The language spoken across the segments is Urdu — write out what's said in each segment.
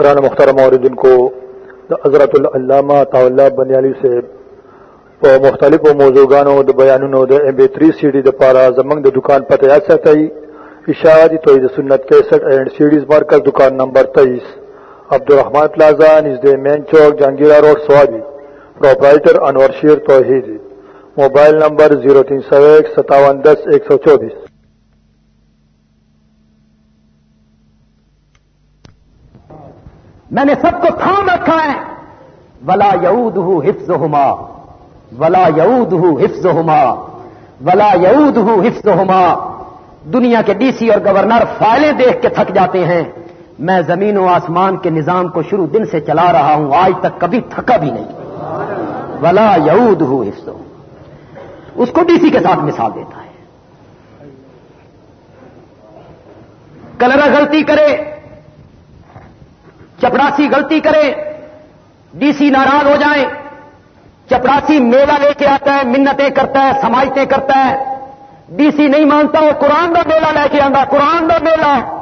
گران مختار موردن کو حضرت العلامہ طاولہ بنیالی سے په مختلفو موضوعګانو د بیانونو د ام بي 3 سي ډي د پاره زمنګ د دکان پته یاد ساتي اشاعتی توحید سنت 61 اینڈ سیډیز مرکز دکان number 23 Abdulrehman plaza نزد main Chowk, Jahangira road, Swabi. Proprietor Anwar Sher Tauheed. Mobile number 03015710124 میں نے سب کو تھام رکھا ہے۔ ولا یود ہوں حفظ ہوما ولا یود ہوں حفظ ہوما ولا یود ہوں حفظ ہوما دنیا کے ڈی سی اور گورنر فائلیں دیکھ کے تھک جاتے ہیں۔ میں زمین و آسمان کے نظام کو شروع دن سے چلا رہا ہوں، آج تک کبھی تھکا بھی نہیں۔ ولا یود ہوں حفظ اس کو ڈی سی کے ساتھ مثال دیتا ہے۔ کلرا غلطی کرے۔ چپڑاسی غلطی کرے ڈی سی ناراض ہو جائیں۔ چپڑاسی میلہ لے کے آتا ہے، منتیں کرتا ہے، سماجتیں کرتا ہے۔ ڈی سی نہیں مانتا وہ قرآن کا میلہ لے کے آتا قرآن کا میلہ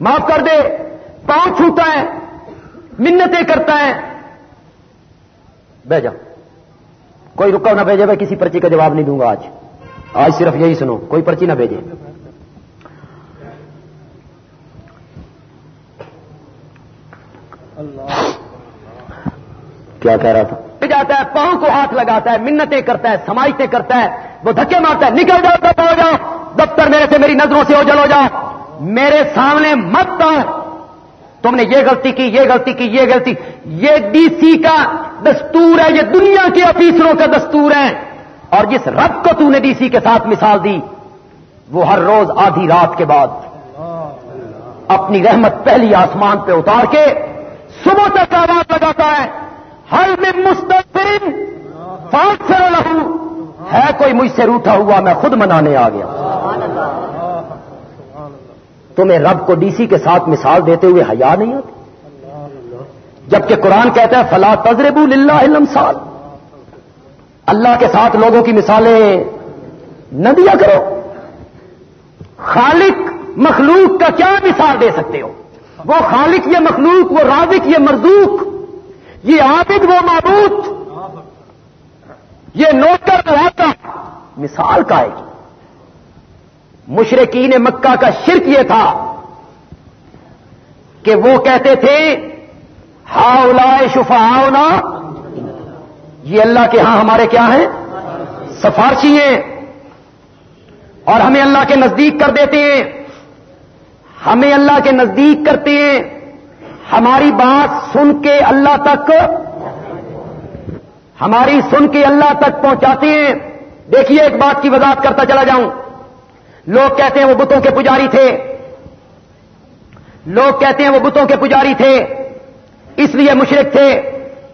معاف کر دے، پاؤں چھوتا ہے، منتیں کرتا ہے۔ بہ جاؤ کوئی رکا نہ بھیجے، میں کسی پرچی کا جواب نہیں دوں گا آج۔ آج صرف یہی سنو، کوئی پرچی نہ بھیجے۔ کیا کہہ رہا تھا؟ جاتا ہے، پاؤں کو ہاتھ لگاتا ہے، منتیں کرتا ہے، سماجتیں کرتا ہے، وہ دھکے مارتا ہے، نکل جاؤ تو ہو جاؤ، دفتر میرے سے میری نظروں سے ہو جل ہو جاؤ، میرے سامنے مت آؤ۔ تم نے یہ غلطی کی، یہ غلطی کی، یہ غلطی۔ یہ ڈی سی کا دستور ہے، یہ دنیا کے افیسروں کا دستور ہے۔ اور جس رب کو تو نے ڈی سی کے ساتھ مثال دی، وہ ہر روز آدھی رات کے بعد اپنی رحمت پہلی آسمان پہ اتار کے صبح تک آواز لگاتا ہے، ہر میں مستقبل پانچ سے لہو۔ ہے کوئی مجھ سے روٹا ہوا، میں خود منانے آ گیا۔ تمہیں رب کو ڈی سی کے ساتھ مثال دیتے ہوئے حیا نہیں ہوتی؟ جبکہ قرآن کہتا ہے، فلا تجرب علم سال اللہ کے ساتھ لوگوں کی مثالیں نہ دیا کرو۔ خالق مخلوق کا کیا مثال دے سکتے ہو؟ وہ خالق یہ مخلوق، وہ رازق یہ مرزوق یہ عابد، وہ معبود. یہ نوکر وہ مثال کا ہے. مشرقین مکہ کا شرک یہ تھا کہ وہ کہتے تھے ہا شفا یہ اللہ کے ہاں ہمارے کیا ہیں؟ سفارشی ہیں. اور ہمیں اللہ کے نزدیک کر دیتے ہیں. ہمیں اللہ کے نزدیک کرتے ہیں۔ ہماری بات سن کے اللہ تک، ہماری سن کے اللہ تک پہنچاتے ہیں۔ دیکھیے ایک بات کی وضاحت کرتا چلا جاؤں۔ لوگ کہتے ہیں وہ بتوں کے پجاری تھے۔ لوگ کہتے ہیں وہ بتوں کے پجاری تھے۔ اس لیے مشرق تھے۔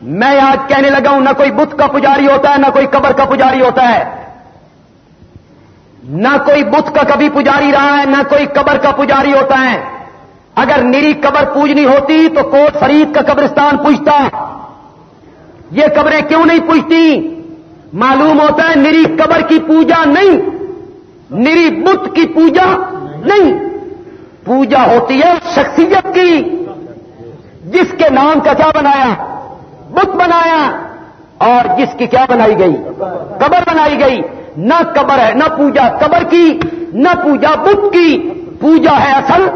میں آج کہنے لگا ہوں، نہ کوئی بت کا پجاری ہوتا ہے، نہ کوئی قبر کا پجاری ہوتا ہے۔ نہ کوئی بت کا کبھی پجاری رہا ہے، نہ کوئی قبر کا پجاری ہوتا ہے۔ اگر نری قبر پوجنی ہوتی تو کوٹ فرید کا قبرستان پوچھتا یہ قبریں کیوں نہیں پوچھتی معلوم ہوتا ہے نری قبر کی پوجا نہیں نری بت کی پوجا نہیں۔ پوجا ہوتی ہے شخصیت کی، جس کے نام کا کیا بنایا؟ بت بنایا۔ اور جس کی کیا بنائی گئی؟ قبر بنائی گئی۔ نہ قبر ہے، نہ پوجا قبر کی، نہ پوجا بت کی۔ پوجا ہے اصل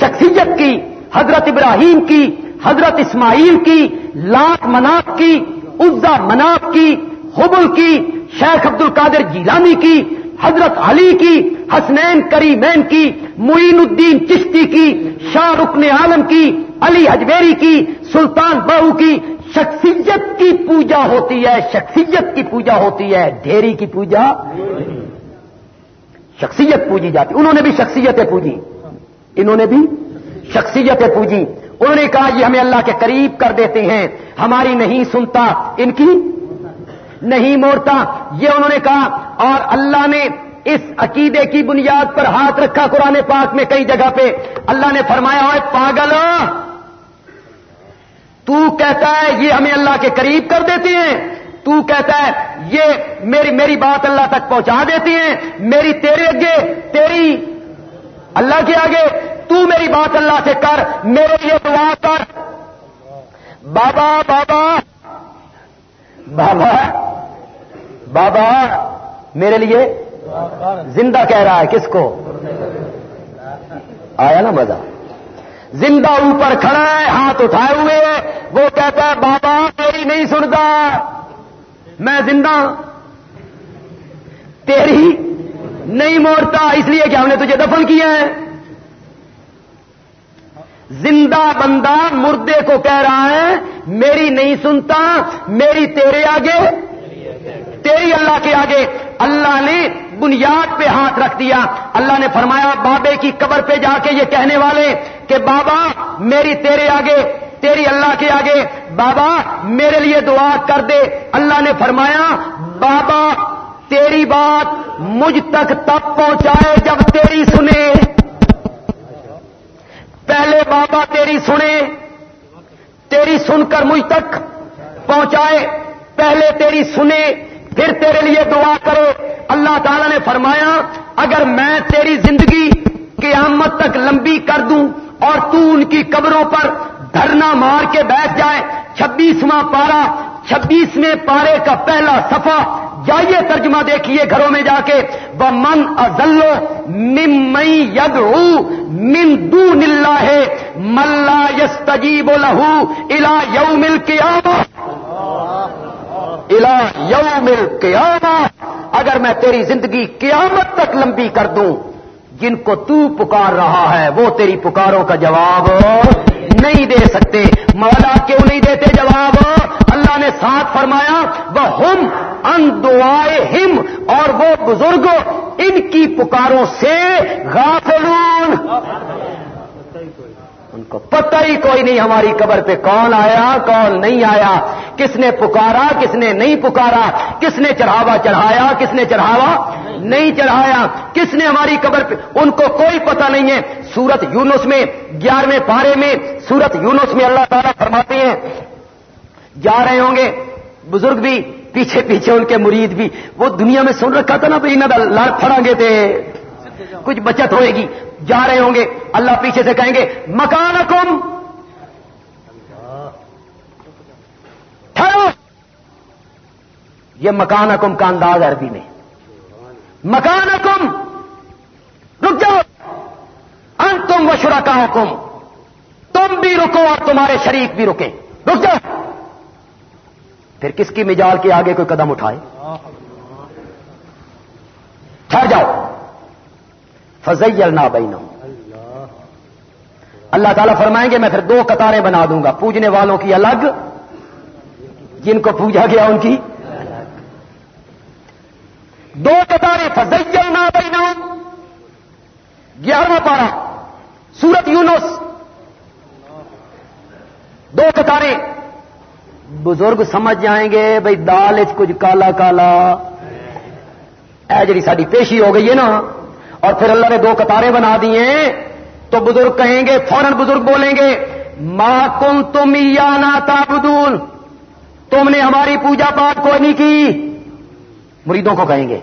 شخصیت کی، حضرت ابراہیم کی، حضرت اسماعیل کی، لاکھ مناف کی عزا مناف کی، حبل کی، شیخ عبد القادر جیلانی کی، حضرت علی کی، حسنین کریمین کی، معین الدین چشتی کی، شاہ رکن عالم کی، علی اجمیری کی، سلطان بہو کی شخصیت کی پوجا ہوتی ہے، شخصیت کی پوجا ہوتی ہے، ڈھیری کی پوجا شخصیت پوجی جاتی۔ انہوں نے بھی شخصیتیں پوجی۔ انہوں نے بھی شخصیتیں پوجی۔ انہوں نے کہا، یہ ہمیں اللہ کے قریب کر دیتے ہیں۔ ہماری نہیں سنتا، ان کی نہیں موڑتا۔ یہ انہوں نے کہا، اور اللہ نے اس عقیدے کی بنیاد پر ہاتھ رکھا قرآن پاک میں کئی جگہ پہ۔ اللہ نے فرمایا ہے پاگل! تو کہتا ہے یہ ہمیں اللہ کے قریب کر دیتے ہیں۔ تو کہتا ہے یہ میری میری بات اللہ تک پہنچا دیتے ہیں۔ میری تیرے اگے، تیری اللہ کے آگے، تو میری بات اللہ سے کر، میرے لیے دعا کر۔ بابا بابا بابا بابا، میرے لیے زندہ کہہ رہا ہے۔ کس کو؟ آیا نا مزہ؟ زندہ اوپر کھڑا ہے، ہاتھ اٹھائے ہوئے وہ کہتا ہے، بابا میری نہیں سنتا۔ میں زندہ تیری نہیں موڑتا، اس لیے کہ ہم نے تجھے دفن کیا ہے۔ زندہ بندہ مردے کو کہہ رہا ہے، میری نہیں سنتا، میری تیرے آگے، تیری اللہ کے آگے۔ اللہ نے بنیاد پہ ہاتھ رکھ دیا۔ اللہ نے فرمایا، بابے کی قبر پہ جا کے یہ کہنے والے کہ بابا، میری تیرے آگے، تیری اللہ کے آگے، بابا، میرے لیے دعا کر دے۔ اللہ نے فرمایا، بابا، تیری بات مجھ تک تب پہنچائے جب تیری سنے۔ پہلے بابا تیری سنے، تیری سن کر مجھ تک پہنچائے۔ پہلے تیری سنے۔ پھر تیرے لیے دعا کرے اللہ تعالی نے فرمایا، اگر میں تیری زندگی قیامت تک لمبی کر دوں اور تو ان کی قبروں پر دھرنا مار کے بیٹھ جائے، چھبیسواں پارا چھبیسویں پارے کا پہلا سفا جائیے ترجمہ دیکھیے گھروں میں جا کے۔ وہ من ازلو مم مئی ید من دو نلہ ہے ملا یس تجیب لہو الا یو مل کے الا یو مل کے اگر میں تیری زندگی قیامت تک لمبی کر دوں، جن کو تو پکار رہا ہے، وہ تیری پکاروں کا جواب نہیں دے سکتے۔ مولا کیوں نہیں دیتے جواب؟ اللہ نے ساتھ فرمایا وہ ہم ان دعائے ہم اور وہ بزرگ ان کی پکاروں سے غافلون۔ ان کو پتہ ہی کوئی نہیں ہماری قبر پہ کون آیا، کون نہیں آیا، کس نے پکارا، کس نے نہیں پکارا، کس نے چڑھاوا چڑھایا، کس نے چڑھاوا نہیں چڑھایا، کس نے ہماری قبر پہ، ان کو کوئی پتہ نہیں ہے۔ سورت یونس میں، گیارہویں پارے میں، سورت یونس میں اللہ تعالیٰ فرماتے ہیں۔ جا رہے ہوں گے، بزرگ بھی، پیچھے پیچھے ان کے مرید بھی۔ وہ دنیا میں سن رکھا تھا نا بھائی نہ لڑ پھڑیں گے تھے۔ کچھ بچت ہوئے گی۔ جا رہے ہوں گے۔ اللہ پیچھے سے کہیں گے مکان کم ٹھہرو۔ یہ مکان کم کا انداز عربی میں۔ مکان کم رک جاؤ۔ ان تم و شرا کا حکم تم بھی رکو اور تمہارے شریک بھی رکے رک جاؤ۔ پھر کس کی مجال کے آگے کوئی قدم اٹھائے؟ ٹھہر جاؤ۔ فضی النا بین اللہ تعالیٰ فرمائیں گے، میں پھر دو قطاریں بنا دوں گا، پوجنے والوں کی الگ، جن کو پوجا گیا ان کی دو قطاریں فضی النا بین گیارہواں پارا، سورت یونس۔ دو قطاریں۔ بزرگ سمجھ جائیں گے بھائی دال کچھ کالا کالا۔ اے جی ساری پیشی ہو گئی ہے نا اور پھر اللہ نے دو قطاریں بنا دی ہیں، تو بزرگ کہیں گے، فوراً بزرگ بولیں گے ماں کم تم یا نا تابدون تم نے ہماری پوجا پاٹ کوئی نہیں کی۔ مریدوں کو کہیں گے۔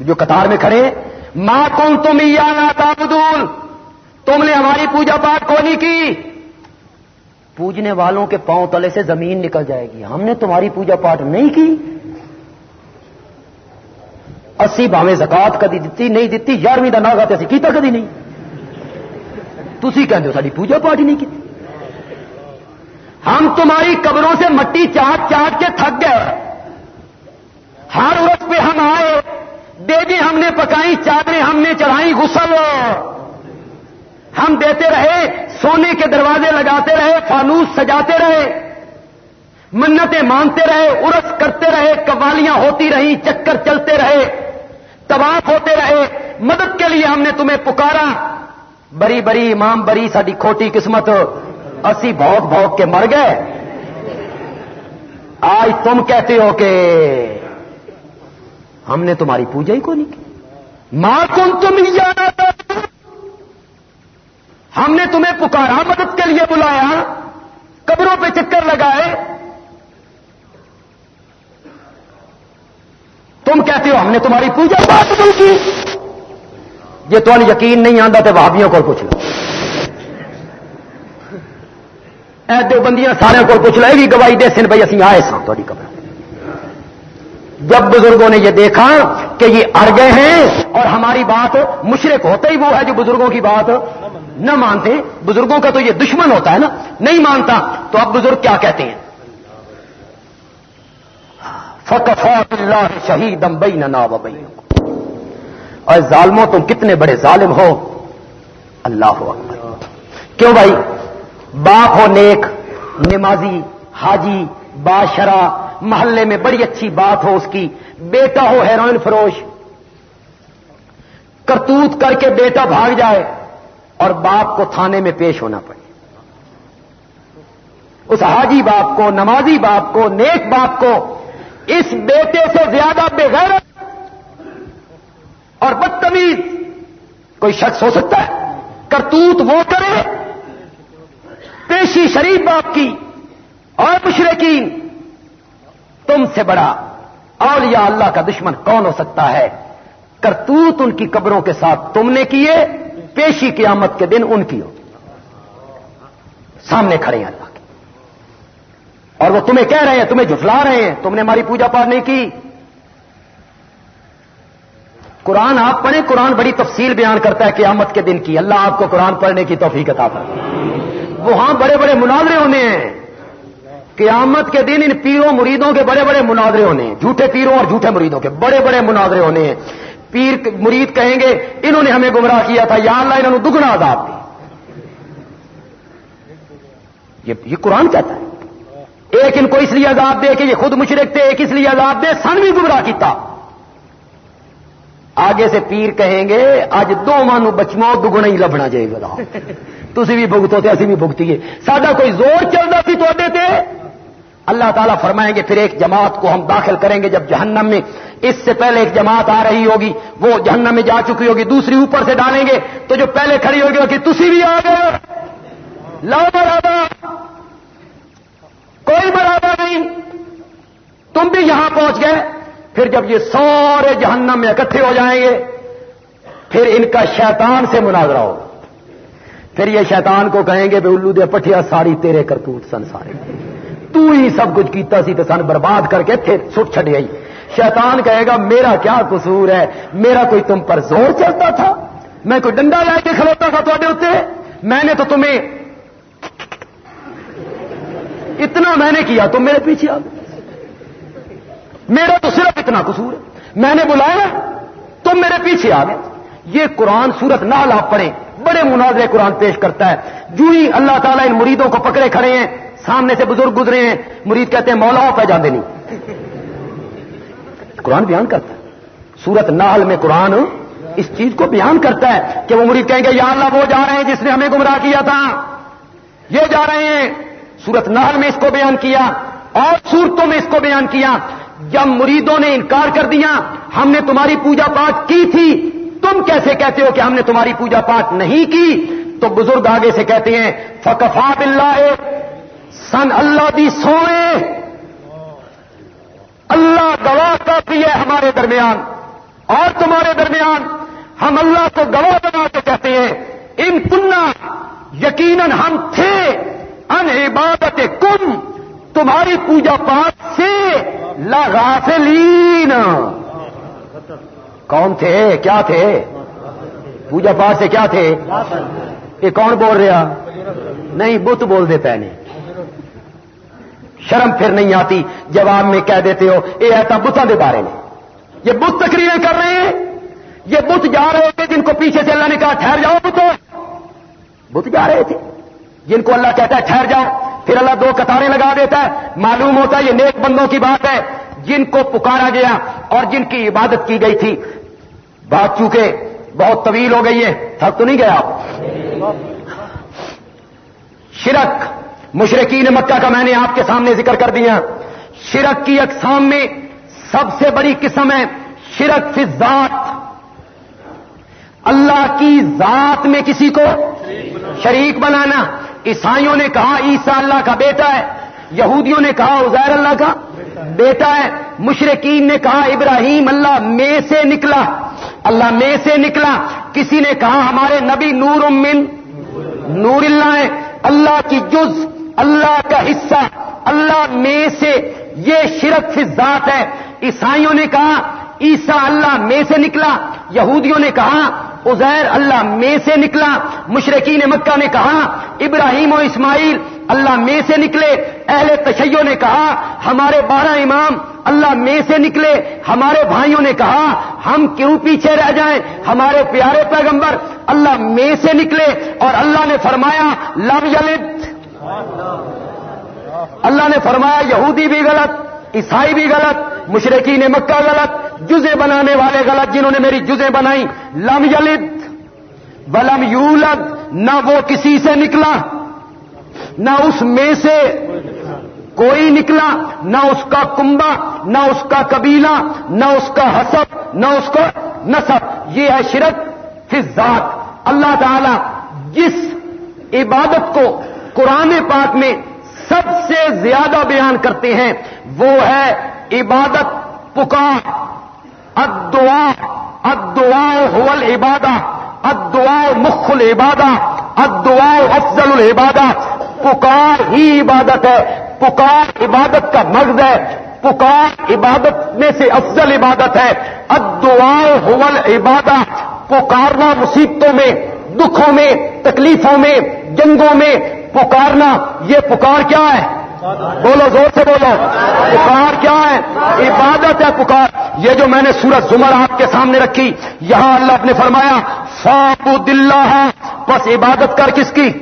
جو قطار میں کھڑے ماں کم تم یا نا تابدون تم نے ہماری پوجا پاٹ کوئی نہیں کی۔ پوجنے والوں کے پاؤں تلے سے زمین نکل جائے گی۔ ہم نے تمہاری پوجا پاٹ نہیں کی۔ اسی باویں زکات کدی دیتی، نہیں دیتی، یارویں کا ناگا اسی کیتا کدی نہیں۔ تھی کہتے ہو ساری پوجا پاٹ نہیں کی ہم تمہاری قبروں سے مٹی چاٹ چاٹ کے تھک گئے۔ ہر وقت پہ ہم آئے۔ دیوی ہم نے پکائی، چادریں ہم نے چڑھائی، غسل۔ ہم دیتے رہے، سونے کے دروازے لگاتے رہے، فانوس سجاتے رہے۔ منتیں مانتے رہے ارس کرتے رہے، قوالیاں ہوتی رہی چکر چلتے رہے۔ طواف ہوتے رہے، مدد کے لیے ہم نے تمہیں پکارا۔ بری بری امام، بری ساری کھوٹی قسمت۔ اسی بھوک بھوک کے مر گئے۔ آج تم کہتے ہو کہ ہم نے تمہاری پوجا ہی کو نہیں کی؟ ماں کم تم ہی جانا تھا ہم نے تمہیں پکارا، مدد کے لیے بلایا، قبروں پہ چکر لگائے۔ تم کہتے ہو ہم نے تمہاری پوجا بات نہیں کی؟ جی تو یقین نہیں آتا تو بھابیوں کو پوچھ لو۔ اے دو بندیاں سارے کو پوچھ لو یہ بھی گواہی دے سن بھائی اسی آئے سن تھوڑی قبر۔ جب بزرگوں نے یہ دیکھا کہ یہ اڑ گئے ہیں اور ہماری بات مشرق ہوتا ہی وہ ہے جو بزرگوں کی بات نہ مانتے، بزرگوں کا تو یہ دشمن ہوتا ہے نا، نہیں مانتا، تو اب بزرگ کیا کہتے ہیں؟ فقفات اللہ شہید امبئی نہ اور ظالموں، تم کتنے بڑے ظالم ہو؟ اللہ ہو کیوں بھائی؟ باپ ہو نیک، نمازی، حاجی باشرا محلے میں بڑی اچھی بات ہو اس کی، بیٹا ہو ہیروئن فروش، کرتوت کر کے بیٹا بھاگ جائے اور باپ کو تھانے میں پیش ہونا پڑے۔ اس حاجی باپ کو، نمازی باپ کو، نیک باپ کو اس بیٹے سے زیادہ بغیر اور بدتمیز کوئی شخص ہو سکتا ہے؟ کرتوت وہ کرے، پیشی شریف باپ کی اور مشرقین تم سے بڑا اولیاء اللہ کا دشمن کون ہو سکتا ہے؟ کرتوت ان کی قبروں کے ساتھ تم نے کیے، پیشی قیامت کے دن ان کی ہو۔ سامنے کھڑے ہیں اللہ۔ اور وہ تمہیں کہہ رہے ہیں، تمہیں جھٹلا رہے ہیں، تم نے ہماری پوجا پاٹ نہیں کی۔ قرآن آپ پڑھیں، قرآن بڑی تفصیل بیان کرتا ہے قیامت کے دن کی۔ اللہ آپ کو قرآن پڑھنے کی توفیق عطا کر وہاں بڑے بڑے مناظرے ہونے ہیں۔ قیامت کے دن ان پیروں مریدوں کے بڑے بڑے مناظرے ہونے ہیں۔ جھوٹے پیروں اور جھوٹے مریدوں کے بڑے بڑے مناظرے ہونے ہیں۔ پیر مرید کہیں گے، انہوں نے ہمیں گمراہ کیا تھا، یا اللہ انہوں نے دگنا عذاب دی یہ قرآن کہتا ہے۔ ایک ان کو اس لیے عذاب دے کہ یہ خود مشرق تھے، ایک اس لیے عذاب دے، سن بھی گمراہ کیتا۔ آگے سے پیر کہیں گے اج دو مانو بچمو دگنا ہی لبنا جائے گا۔ تھی بھی بھگتو تھے اسی بھی بھگتیے سڈا کوئی زور چلتا سی تے؟ اللہ تعالیٰ فرمائیں گے، پھر ایک جماعت کو ہم داخل کریں گے جب جہنم میں۔ اس سے پہلے ایک جماعت آ رہی ہوگی، وہ جہنم میں جا چکی ہوگی، دوسری اوپر سے ڈالیں گے۔ تو جو پہلے کھڑی ہوگی کہ تسی بھی آ گئے۔ لاؤ برابر کوئی برابر نہیں۔ تم بھی یہاں پہنچ گئے، پھر جب یہ سارے جہنم میں اکٹھے ہو جائیں گے، پھر ان کا شیطان سے مناظرہ ہوگا۔ پھر یہ شیطان کو کہیں گے بے الو دے پٹھیا ساری تیرے کرتوت سن سارے۔ تو ہی سب کچھ کیتا سی تو سن برباد کر کے تھے سٹ چھڑ گئی شیطان کہے گا، میرا کیا قصور ہے؟ میرا کوئی تم پر زور چلتا تھا؟ میں کوئی ڈنڈا لے کے کھلوتا تھا تے اتنے میں نے تو تمہیں اتنا میں نے کیا تم میرے پیچھے آ میرا تو صرف اتنا قصور ہے۔ میں نے بلایا تم میرے پیچھے آ گئے۔ یہ قرآن سورت نہ آپ پڑھیں۔ بڑے مناظرے قرآن پیش کرتا ہے۔ جو ہی اللہ تعالیٰ ان مریدوں کو پکڑے کھڑے ہیں، سامنے سے بزرگ گزرے ہیں، مرید کہتے ہیں، مولا پہ جانے نہیں۔ قرآن بیان کرتا ہے۔ سورت نحل میں قرآن اس چیز کو بیان کرتا ہے کہ وہ مرید کہیں گے، یا اللہ، وہ جا رہے ہیں جس نے ہمیں گمراہ کیا تھا۔ یہ جا رہے ہیں۔ سورت نحل میں اس کو بیان کیا اور سورتوں میں اس کو بیان کیا۔ جب مریدوں نے انکار کر دیا، ہم نے تمہاری پوجا پاٹ کی تھی، تم کیسے کہتے ہو کہ ہم نے تمہاری پوجا پاٹ نہیں کی؟ تو بزرگ آگے سے کہتے ہیں فکفا بلّہ سن اللہ دی سوئے۔ اللہ گواہ کافی ہے ہمارے درمیان اور تمہارے درمیان۔ ہم اللہ کو گواہ بنا کے کہتے ہیں، ان کنہ یقیناً ہم تھے۔ ان عبادت کم، تمہاری پوجا پاٹ سے لغافلین کون تھے؟ کیا تھے؟ پوجا پاٹ سے کیا تھے؟ یہ کون بول رہا؟ نہیں، بت بول دیتا ہے۔ نہیں شرم پھر نہیں آتی، جواب میں کہہ دیتے ہو، یہ ایسا بتوں کے بارے میں۔ یہ بت تقریریں کر رہے ہیں۔ یہ بت جا رہے تھے جن کو پیچھے سے اللہ نے کہا، ٹھہر جاؤ بتو۔ بت جا رہے تھے۔ جن کو اللہ کہتا ہے ٹھہر جاؤ، پھر اللہ دو قطاریں لگا دیتا ہے۔ معلوم ہوتا ہے یہ نیک بندوں کی بات ہے۔ جن کو پکارا گیا اور جن کی عبادت کی گئی تھی۔ بات چونکہ بہت طویل ہو گئی ہے۔ تھک تو نہیں گیا شرک مشرقین مکہ کا میں نے آپ کے سامنے ذکر کر دیا۔ شرک کی اقسام میں سب سے بڑی قسم ہے۔ شرک فی ذات اللہ کی ذات میں کسی کو شریک بنانا۔ عیسائیوں نے کہا عیسا اللہ کا بیٹا ہے، یہودیوں نے کہا عزیر اللہ کا بیٹا ہے مشرقین نے کہا ابراہیم اللہ میں سے نکلا۔ اللہ میں سے نکلا۔ کسی نے کہا ہمارے نبی نور امن نور اللہ ہے اللہ کی جز، اللہ کا حصہ، اللہ میں سے، یہ شرک فی ذات ہے۔ عیسائیوں نے کہا عیسا اللہ میں سے نکلا۔ یہودیوں نے کہا ازیر اللہ میں سے نکلا مشرقین مکہ نے کہا، ابراہیم و اسماعیل اللہ میں سے نکلے، اہل تشیوں نے کہا، ہمارے بارہ امام اللہ میں سے نکلے، ہمارے بھائیوں نے کہا، ہم کیوں پیچھے رہ جائیں؟ ہمارے پیارے پیغمبر اللہ میں سے نکلے اور اللہ نے فرمایا، لم یلد۔ اللہ نے فرمایا، یہودی بھی غلط۔ عیسائی بھی غلط مشرقین مکہ غلط، جزے بنانے والے غلط جنہوں نے میری جزے بنائی۔ لم یلد، ولم یولد، نہ وہ کسی سے نکلا، نہ اس میں سے کوئی نکلا، نہ اس کا کنبا نہ اس کا قبیلہ، نہ اس کا حسب، نہ اس کا نصب یہ ہے شرک فی ذات اللہ تعالی جس عبادت کو قرآن پاک میں سب سے زیادہ بیان کرتے ہیں، وہ ہے عبادت پکار ادعا ادعا هو العبادہ ادعا مخ العبادہ ادعا افضل العبادہ پکار ہی عبادت ہے پکار عبادت کا مغز ہے پکار عبادت میں سے افضل عبادت ہے. ادعا هو العبادہ پکارنا مصیبتوں میں، دکھوں میں، تکلیفوں میں، جنگوں میں پکارنا، یہ پکار کیا ہے؟ بولو، زور سے بولو۔ پکار کیا ہے؟ عبادت ہے پکار۔ یہ جو میں نے سورج زمر آپ کے سامنے رکھی، یہاں اللہ نے فرمایا فاپو دلہ ہے بس عبادت کر کس کی؟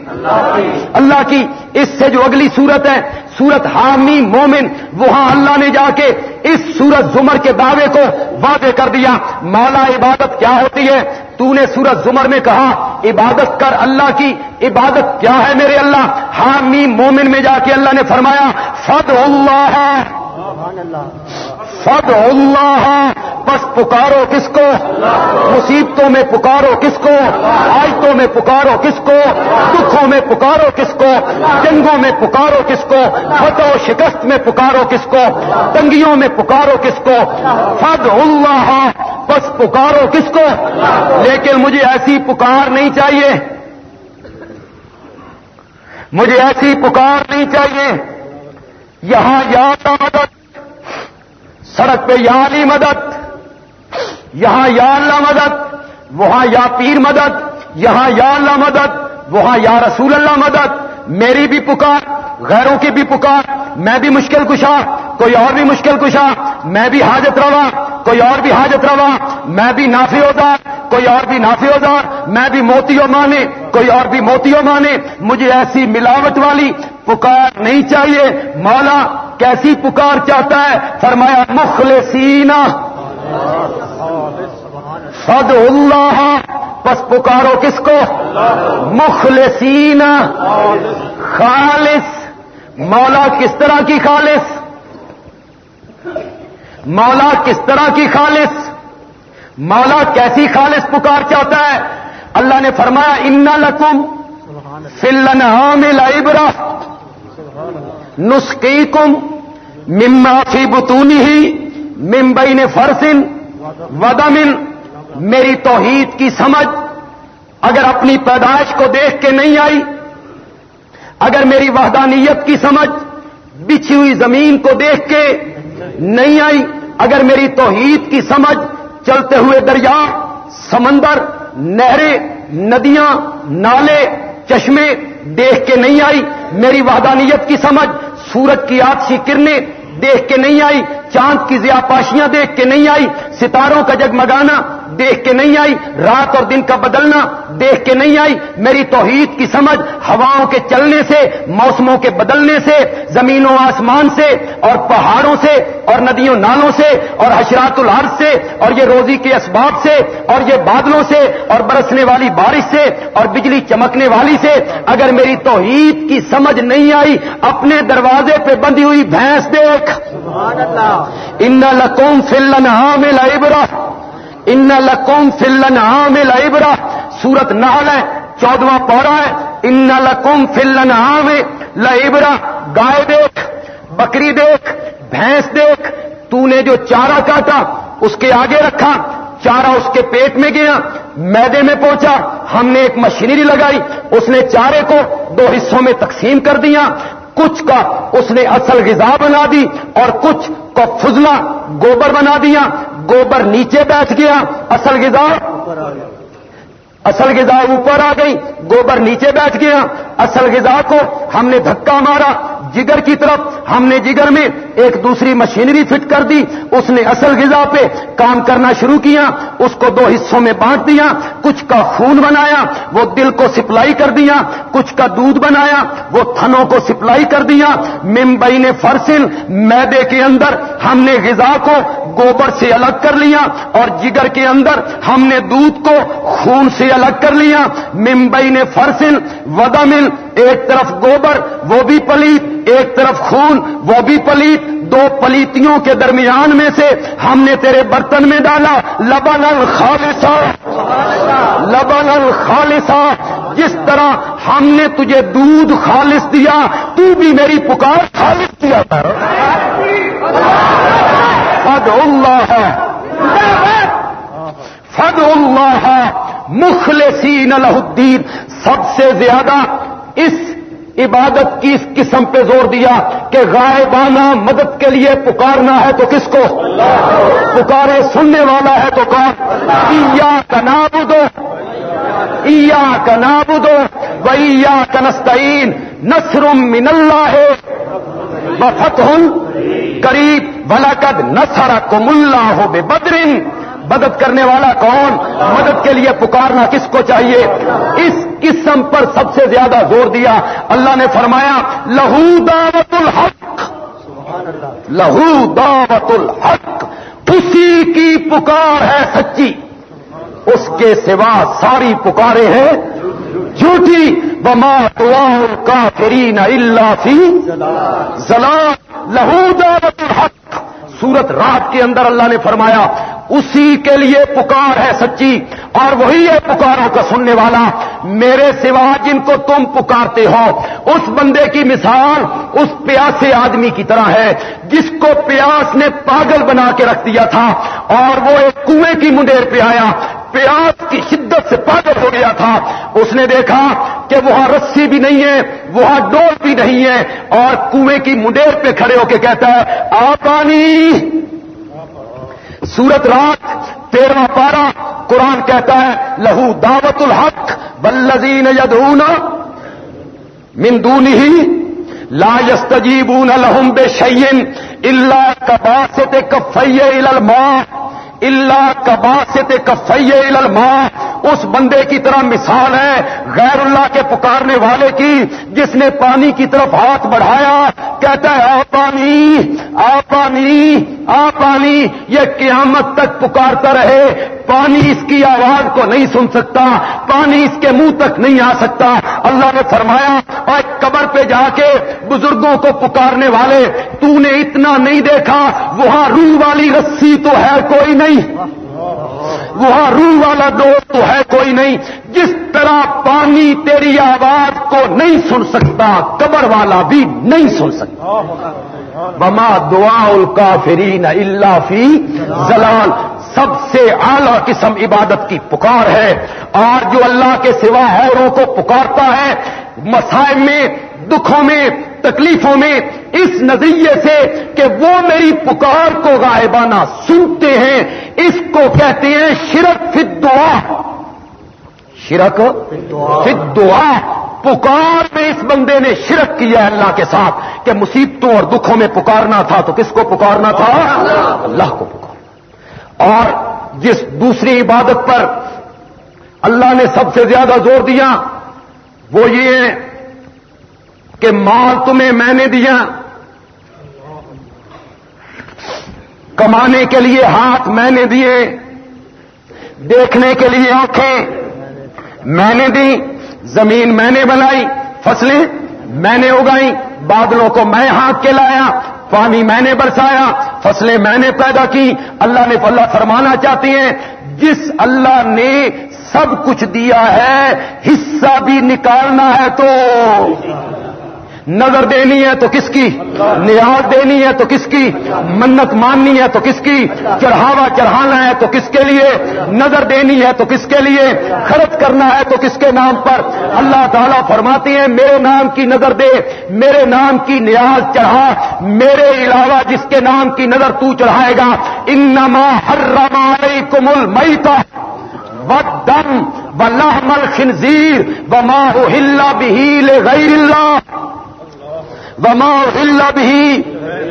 اللہ کی۔ اس سے جو اگلی صورت ہے، سورت حامی مومن، وہاں اللہ نے جا کے اس سورت زمر کے دعوے کو واضح کر دیا۔ مالا عبادت کیا ہوتی ہے؟ تو نے سورت زمر میں کہا عبادت کر اللہ کی عبادت کیا ہے میرے اللہ؟ حامی مومن میں جا کے اللہ نے فرمایا فد اللہ فد اللہ بس پکارو کس کو؟ مصیبتوں میں پکارو کس کو؟ آیتوں میں پکارو کس کو؟ دکھوں میں پکارو کس کو؟ جنگوں میں پکارو کس کو؟ فتح و شکست میں پکارو کس کو؟ تنگیوں میں پکارو کس کو؟ فد اللہ بس پکارو کس کو؟ لیکن مجھے ایسی پکار نہیں چاہیے۔ مجھے ایسی پکار نہیں چاہیے۔ یہاں یا مدد سڑک پہ یا علی مدد، یہاں یا اللہ مدد، وہاں یا پیر مدد، یہاں یا اللہ مدد، وہاں یا رسول اللہ مدد۔ میری بھی پکار۔ غیروں کی بھی پکار، میں بھی مشکل کشا، کوئی اور بھی مشکل کشا، میں بھی حاجت روا، کوئی اور بھی حاجت روا، میں بھی نافی ہوتا کوئی اور بھی نافی ہوتا میں بھی موتیوں مانے کوئی اور بھی موتیوں مانے مجھے ایسی ملاوٹ والی پکار نہیں چاہیے۔ مولا کیسی پکار چاہتا ہے؟ فرمایا مخلصینہ فد اللہ۔ پس پکارو کس کو؟ مخلصین۔ خالص۔ مولا کس طرح کی خالص؟ مولا کس طرح کی خالص؟ مولا کیسی خالص پکار چاہتا ہے؟ اللہ نے فرمایا، ان لکم فلن حامل ابرا نسخی کم مما فی بتونی ہی ممبئی نے فرسن ودمن میری توحید کی سمجھ اگر اپنی پیدائش کو دیکھ کے نہیں آئی اگر میری وحدانیت کی سمجھ بچھی ہوئی زمین کو دیکھ کے نہیں آئی، اگر میری توحید کی سمجھ چلتے ہوئے دریا، سمندر، نہریں، ندیاں، نالے، چشمے دیکھ کے نہیں آئی، میری وحدانیت کی سمجھ سورج کی آتشی کرنے دیکھ کے نہیں آئی، چاند کی ضیا پاشیاں دیکھ کے نہیں آئی، ستاروں کا جگمگانا دیکھ کے نہیں آئی رات اور دن کا بدلنا دیکھ کے نہیں آئی۔ میری توحید کی سمجھ ہواؤں کے چلنے سے موسموں کے بدلنے سے زمین و آسمان سے اور پہاڑوں سے اور ندیوں نالوں سے اور حشرات الحرض سے اور یہ روزی کے اسباب سے اور یہ بادلوں سے اور برسنے والی بارش سے اور بجلی چمکنے والی سے۔ اگر میری توحید کی سمجھ نہیں آئی اپنے دروازے پہ بندھی ہوئی بھینس دیکھ۔ ان لکوم فلن میں لائبرا ان لکوم فلن میں لائبرا سورت نحل ہے، چودواں پورا ہے. ان لکوم فلن میں لائبرا گائے دیکھ، بکری دیکھ، بھینس دیکھ. تو نے جو چارہ کاٹا، اس کے آگے رکھا. چارہ اس کے پیٹ میں گیا، میدے میں پہنچا. ہم نے ایک مشینری لگائی، اس نے چارے کو دو حصوں میں تقسیم کر دیا. کچھ کا اس نے اصل غذا بنا دی اور کچھ کو فضلہ، گوبر بنا دیا. گوبر نیچے بیٹھ گیا، اصل غذا اصل غذا اوپر آ گئی، گوبر نیچے بیٹھ گیا۔ اصل غذا کو ہم نے دھکا مارا، جگر کی طرف ہم نے جگر میں ایک دوسری مشینری فٹ کر دی۔ اس نے اصل غذا پہ کام کرنا شروع کیا، اس کو دو حصوں میں بانٹ دیا۔ کچھ کا خون بنایا، وہ دل کو سپلائی کر دیا۔ کچھ کا دودھ بنایا، وہ تھنوں کو سپلائی کر دیا۔ ممبئی نے فرسل، میدے کے اندر ہم نے غذا کو گوبر سے الگ کر لیا اور جگر کے اندر ہم نے دودھ کو خون سے الگ کر لیا۔ ممبئی نے فرسل ودمل ایک طرف گوبر، وہ بھی پلیت، ایک طرف خون، وہ بھی پلیت۔ دو پلیتیوں کے درمیان میں سے ہم نے تیرے برتن میں ڈالا۔ لبن الخالصہ لبن الخالصہ جس طرح ہم نے تجھے دودھ خالص دیا، تو بھی میری پکار خالص دیا۔ فد اللہ ہے۔ فد اللہ ہے۔ مخلصین الہ الدین۔ سب سے زیادہ اس عبادت کی اس قسم پہ زور دیا کہ غائبانہ مدد کے لیے پکارنا ہے تو کس کو؟ پکارے سننے والا ہے تو کون؟ کا ناب دو ایا کا ناب دو ویا کنستین نسرم من اللہ ہے فتح قریب۔ بلاکد نسر کم اللہ ہو بے بدرین مدد کرنے والا کون؟ مدد کے لیے پکارنا کس کو چاہیے؟ اس قسم پر سب سے زیادہ زور دیا اللہ نے فرمایا، لہو دعوت الحق. لہو دعوت الحق. اسی کی پکار ہے سچی. اس کے سوا ساری پکارے ہیں جھوٹی. بما دعا کا فرین اللہ فی زلا لہو دعوت الحق. سورت رات کے اندر اللہ نے فرمایا اسی کے لیے پکار ہے سچی، اور وہی ہے پکاروں کا سننے والا۔ میرے سوا جن کو تم پکارتے ہو، اس بندے کی مثال اس پیاسے آدمی کی طرح ہے، جس کو پیاس نے پاگل بنا کے رکھ دیا تھا، اور وہ ایک کنویں کی منڈیر پہ آیا۔ پیاس کی شدت سے پاگل ہو گیا تھا۔ اس نے دیکھا کہ وہاں رسی بھی نہیں ہے، وہاں ڈول بھی نہیں ہے، اور کنویں کی منڈیر پہ کھڑے ہو کے کہتا ہے، آ پانی! سورت رات، تیرہ پارا قرآن کہتا ہے، لہو دعوت الحق بلزین یدون مندون ہی لا یستجیبون لہم بے شعین اللہ کباسط کفی الماء اللہ کباسط کفیہ الماء اس بندے کی طرح مثال ہے غیر اللہ کے پکارنے والے کی، جس نے پانی کی طرف ہاتھ بڑھایا، کہتا ہے، آ پانی آ پانی آ پانی، یہ قیامت تک پکارتا رہے۔ پانی اس کی آواز کو نہیں سن سکتا، پانی اس کے منہ تک نہیں آ سکتا۔ اللہ نے فرمایا اور قبر پہ جا کے بزرگوں کو پکارنے والے، تو نے اتنا نہیں دیکھا، وہاں روح والی رسی تو ہے کوئی نہیں۔ وہاں روح والا دوست تو ہے کوئی نہیں۔ جس طرح پانی تیری آواز کو نہیں سن سکتا، قبر والا بھی نہیں سن سکتا۔ بما دعا الکافرین اللہ فی زلال سب سے اعلی قسم عبادت کی پکار ہے۔ اور جو اللہ کے سوا اوروں کو پکارتا ہے۔ مسائل میں، دکھوں میں تکلیفوں میں اس نظریے سے کہ وہ میری پکار کو غائبانہ سنتے ہیں اس کو کہتے ہیں شرک فی دعا شرک فی دعا پکار میں اس بندے نے شرک کیا اللہ کے ساتھ کہ مصیبتوں اور دکھوں میں پکارنا تھا تو کس کو پکارنا تھا؟ اللہ کو پکار اور جس دوسری عبادت پر اللہ نے سب سے زیادہ زور دیا وہ یہ کہ مال تمہیں میں نے دیا۔ کمانے کے لیے ہاتھ میں نے دیے۔ دیکھنے کے لیے آنکھیں میں نے دی۔ زمین میں نے بنائی۔ فصلیں میں نے اگائی۔ بادلوں کو میں ہاتھ کے لایا۔ پانی میں نے برسایا۔ فصلیں میں نے پیدا کی۔ اللہ نے اللہ فرمانا چاہتی ہیں۔ جس اللہ نے سب کچھ دیا ہے، حصہ بھی نکالنا ہے تو نظر دینی ہے تو کس کی؟ نیاز دینی ہے تو کس کی؟ منت ماننی ہے تو کس کی؟ چڑھاوا چڑھانا ہے تو کس کے لیے؟ نظر دینی ہے تو کس کے لیے؟ خرچ کرنا ہے تو کس کے نام پر؟ اللہ تعالیٰ فرماتے ہیں، میرے نام کی نظر دے، میرے نام کی نیاز چڑھا، میرے علاوہ جس کے نام کی نظر تو چڑھائے گا، انما حرم علیکم المیتہ والدم ولحم الخنزیر وما احل به لغیر اللہ۔ وما بھی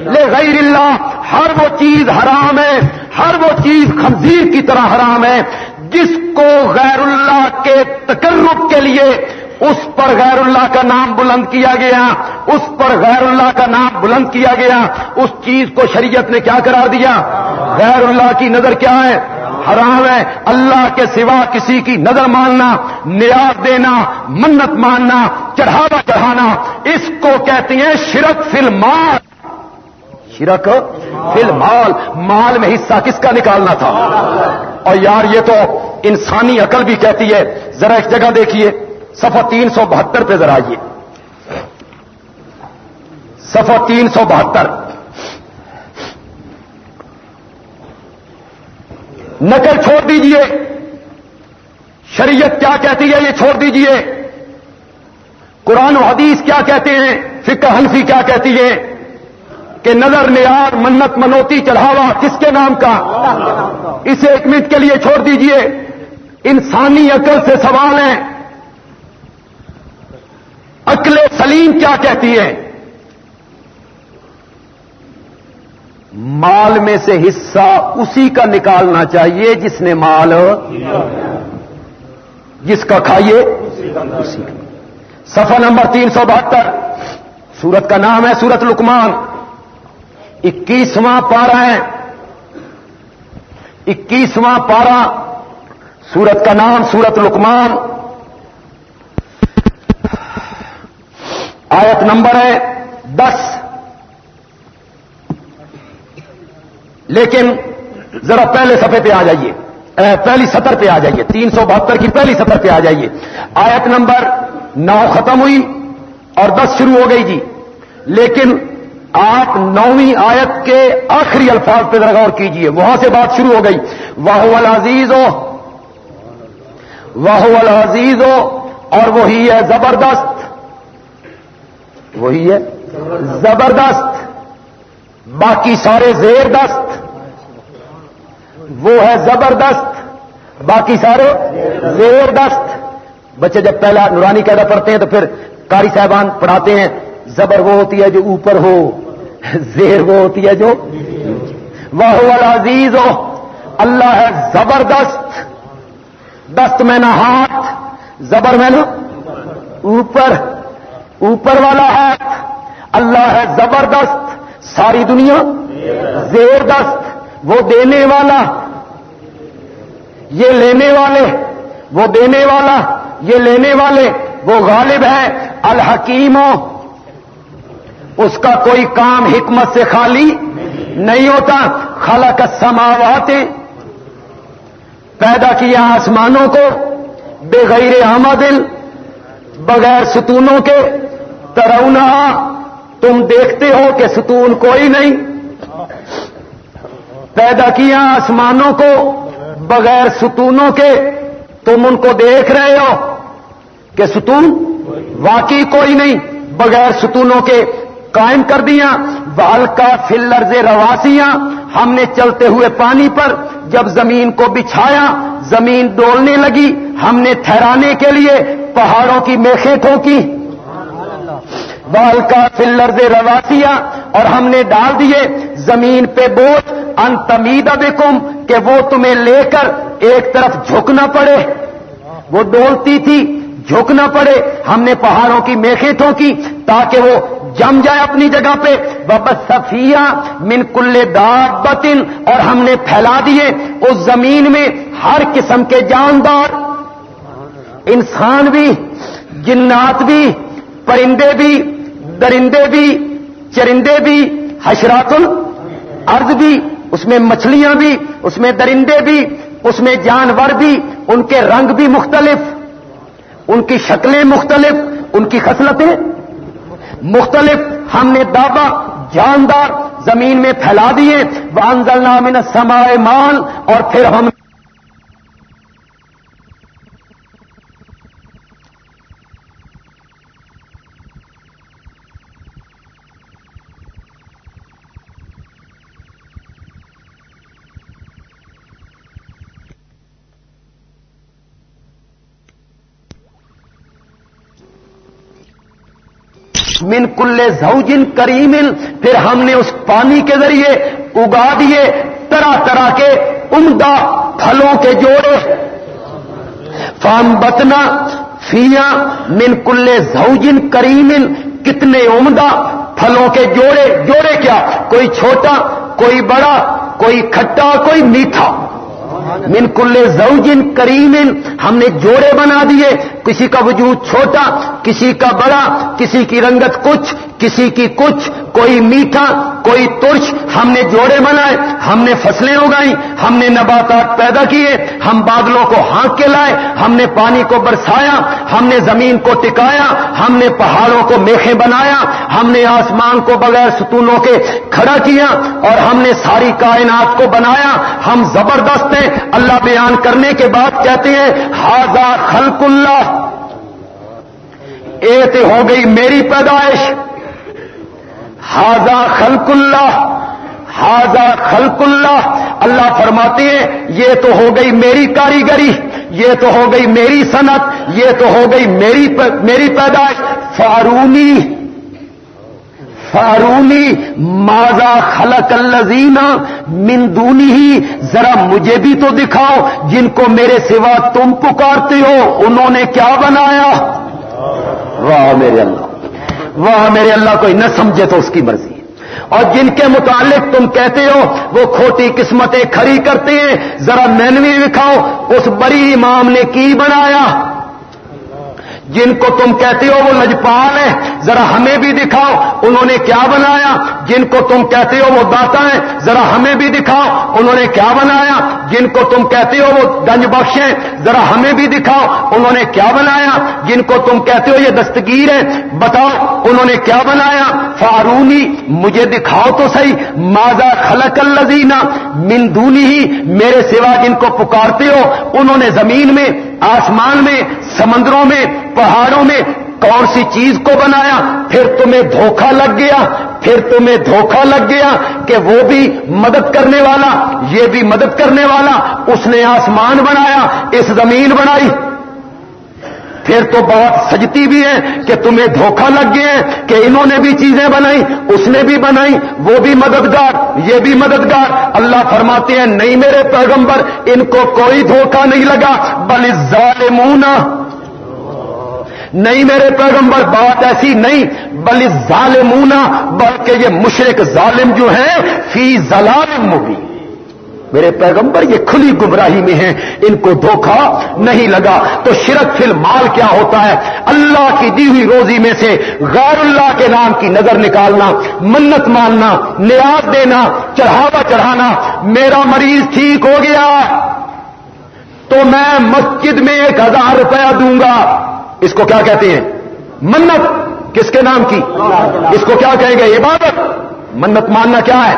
غیر اللہ ہر وہ چیز حرام ہے، ہر وہ چیز خنزیر کی طرح حرام ہے، جس کو غیر اللہ کے تقرب کے لیے اس پر غیر اللہ کا نام بلند کیا گیا، اس پر غیر اللہ کا نام بلند کیا گیا، اس چیز کو شریعت نے کیا قرار دیا؟ غیر اللہ کی نظر کیا ہے؟ حرام ہے۔ اللہ کے سوا کسی کی نظر ماننا، نیاز دینا، منت ماننا، چڑھاوا چڑھانا، اس کو کہتی ہیں شرک فلمال شرک فلمال مال میں حصہ کس کا نکالنا تھا؟ اور یار یہ تو انسانی عقل بھی کہتی ہے، ذرا ایک جگہ دیکھیے۔ سفر تین سو بہتر پہ ذرا آئیے۔ سفر تین سو بہتر۔ نقل چھوڑ دیجیے۔ شریعت کیا کہتی ہے یہ چھوڑ دیجیے۔ قرآن و حدیث کیا کہتے ہیں، فقہ حنفی کیا کہتی ہے کہ نظر نیار، منت، منوتی، چڑھاوا، کس کے نام کا؟ اسے ایک منٹ کے لیے چھوڑ دیجیے۔ انسانی عقل سے سوال ہے عقل سلیم کیا کہتی ہے؟ مال میں سے حصہ اسی کا نکالنا چاہیے جس نے مال جس کا کھائیے اسی کا۔ سفر نمبر تین سو بہتر۔ سورت کا نام ہے سورت لکمان اکیسواں پارا ہے۔ اکیسواں پارا سورت کا نام سورت لکمان آیت نمبر ہے دس۔ لیکن ذرا پہلے سفے پہ آ جائیے۔ پہلی سطر پہ آ جائیے۔ تین سو بہتر کی پہلی سطر پہ آ جائیے۔ آیت نمبر نو ختم ہوئی اور دس شروع ہو گئی جی۔ لیکن آپ نویں آیت کے آخری الفاظ پہ ذرا غور کیجیے۔ وہاں سے بات شروع ہو گئی۔ واہ العزیز ہو واہ العزیز ہو اور وہی ہے زبردست۔ وہی ہے زبردست، باقی سارے زیر دست وہ ہے زبردست، باقی سارے زیر دست بچے جب پہلا نورانی قیدا پڑھتے ہیں تو پھر کاری صاحبان پڑھاتے ہیں، زبر وہ ہوتی ہے جو اوپر ہو، زیر وہ ہوتی ہے جو۔ وہ عزیز ہو اللہ ہے زبردست۔ دست میں نہ ہاتھ، زبر میں نہ اوپر۔ اوپر والا ہاتھ اللہ ہے زبردست، ساری دنیا زیر دست وہ دینے والا، یہ لینے والے، وہ دینے والا، یہ لینے والے، وہ غالب ہے، الحکیم۔ اس کا کوئی کام حکمت سے خالی نہیں ہوتا خالہ کا سماوات پیدا کیا آسمانوں کو بغیر آمدل بغیر ستونوں کے۔ ترونا تم دیکھتے ہو کہ ستون کوئی نہیں۔ پیدا کیا آسمانوں کو بغیر ستونوں کے؟ تم ان کو دیکھ رہے ہو کہ ستون واقعی کوئی نہیں، بغیر ستونوں کے۔ قائم کر دیا۔ بال کا فلر رواسیاں ہم نے چلتے ہوئے پانی پر جب زمین کو بچھایا، زمین ڈولنے لگی۔ ہم نے ٹھہرانے کے لیے پہاڑوں کی میخیں ٹھوکی بال کا فلر رواسیاں اور ہم نے ڈال دیے، زمین پہ بوجھ انتمید بکم کہ وہ تمہیں لے کر ایک طرف جھکنا پڑے۔ وہ ڈولتی تھی جھکنا پڑے۔ ہم نے پہاڑوں کی میخیں ٹھوکی تاکہ وہ جم جائے اپنی جگہ پہ۔ بس سفیا من کل داد اور ہم نے پھیلا دیے۔ اس زمین میں ہر قسم کے جاندار، انسان بھی، جنات بھی، پرندے بھی درندے بھی، چرندے بھی حشرات الارض بھی، اس میں مچھلیاں بھی، اس میں درندے بھی، اس میں جانور بھی، ان کے رنگ بھی مختلف، ان کی شکلیں مختلف، ان کی خصلتیں مختلف۔ ہم نے دعوی جاندار زمین میں پھیلا دیے۔ وانزل نامن سمائے مان اور پھر ہم من کل زوجن کریمن، پھر ہم نے اس پانی کے ذریعے اگا دیے، طرح طرح کے عمدہ پھلوں کے جوڑے۔ فام بتنا فیا من کل زوجن کریمن۔ کتنے عمدہ پھلوں کے جوڑے۔ جوڑے کیا؟ کوئی چھوٹا، کوئی بڑا، کوئی کھٹا، کوئی میٹھا۔ من کل زوجن کریم ہم نے جوڑے بنا دیے، کسی کا وجود چھوٹا کسی کا بڑا، کسی کی رنگت کچھ، کسی کی کچھ، کوئی میٹھا، کوئی ترش، ہم نے جوڑے بنائے، ہم نے فصلیں اگائی ہم نے نباتات پیدا کیے، ہم بادلوں کو ہانک کے لائے، ہم نے پانی کو برسایا، ہم نے زمین کو ٹکایا، ہم نے پہاڑوں کو میخیں بنایا، ہم نے آسمان کو بغیر ستونوں کے کھڑا کیا، اور ہم نے ساری کائنات کو بنایا۔ ہم زبردست ہیں۔ اللہ بیان کرنے کے بعد کہتے ہیں ہاضا خلق اللہ. ایت ہو گئی میری پیدائش۔ ہاضا خلق اللہ ہاضا خلق اللہ۔ اللہ فرماتے ہیں، یہ تو ہو گئی میری کاریگری، یہ تو ہو گئی میری صنعت، یہ تو ہو گئی میری میری پیدائش۔ فارونی فارونی ماضا خلق الزینا مندونی ہی ذرا مجھے بھی تو دکھاؤ، جن کو میرے سوا تم پکارتے ہو، انہوں نے کیا بنایا؟ واہ میرے اللہ، واہ میرے اللہ، کوئی نہ سمجھے تو اس کی مرضی۔ اور جن کے متعلق تم کہتے ہو، وہ کھوٹی قسمتیں کھڑی کرتے ہیں۔ ذرا مینوی دکھاؤ، اس بڑی امام نے کی بنایا؟ جن کو تم کہتے ہو وہ لجپال ہیں۔ ذرا ہمیں بھی دکھاؤ انہوں نے کیا بنایا۔ جن کو تم کہتے ہو وہ داتا ہیں۔ ذرا ہمیں بھی دکھاؤ انہوں نے کیا بنایا۔ جن کو تم کہتے ہو وہ گنج بخش ہیں۔ ذرا ہمیں بھی دکھاؤ انہوں نے کیا بنایا۔ جن کو تم کہتے ہو یہ دستگیر ہے بتاؤ انہوں نے کیا بنایا۔ فارونی، مجھے دکھاؤ تو صحیح۔ ماضا خلق الزینہ مندونی ہی میرے سوا جن کو پکارتے ہو، انہوں نے زمین میں آسمان میں، سمندروں میں، پہاڑوں میں کون سی چیز کو بنایا؟ پھر تمہیں دھوکہ لگ گیا، پھر تمہیں دھوکہ لگ گیا کہ وہ بھی مدد کرنے والا، یہ بھی مدد کرنے والا، اس نے آسمان بنایا، اس زمین بنائی۔ پھر تو بات سجتی بھی ہے کہ تمہیں دھوکہ لگ گیا ہے کہ انہوں نے بھی چیزیں بنائی، اس نے بھی بنائی، وہ بھی مددگار، یہ بھی مددگار۔ اللہ فرماتے ہیں، نہیں میرے پیغمبر، ان کو کوئی دھوکہ نہیں لگا، بل ظالمون نہیں میرے پیغمبر، بات ایسی نہیں، بل ظالمون بلکہ یہ مشرق ظالم جو ہیں، فی ظلام مبین۔ میرے پیغمبر یہ کھلی گمراہی میں ہیں، ان کو دھوکہ نہیں لگا۔ تو شرک فل مال کیا ہوتا ہے؟ اللہ کی دی ہوئی روزی میں سے غیر اللہ کے نام کی نظر نکالنا، منت ماننا، نیاز دینا، چڑھاوا چڑھانا، میرا مریض ٹھیک ہو گیا، تو میں مسجد میں ایک ہزار روپیہ دوں گا۔ اس کو کیا کہتے ہیں؟ منت، کس کے نام کی؟ اس کو کیا کہیں گے؟ عبادت۔ منت ماننا کیا ہے؟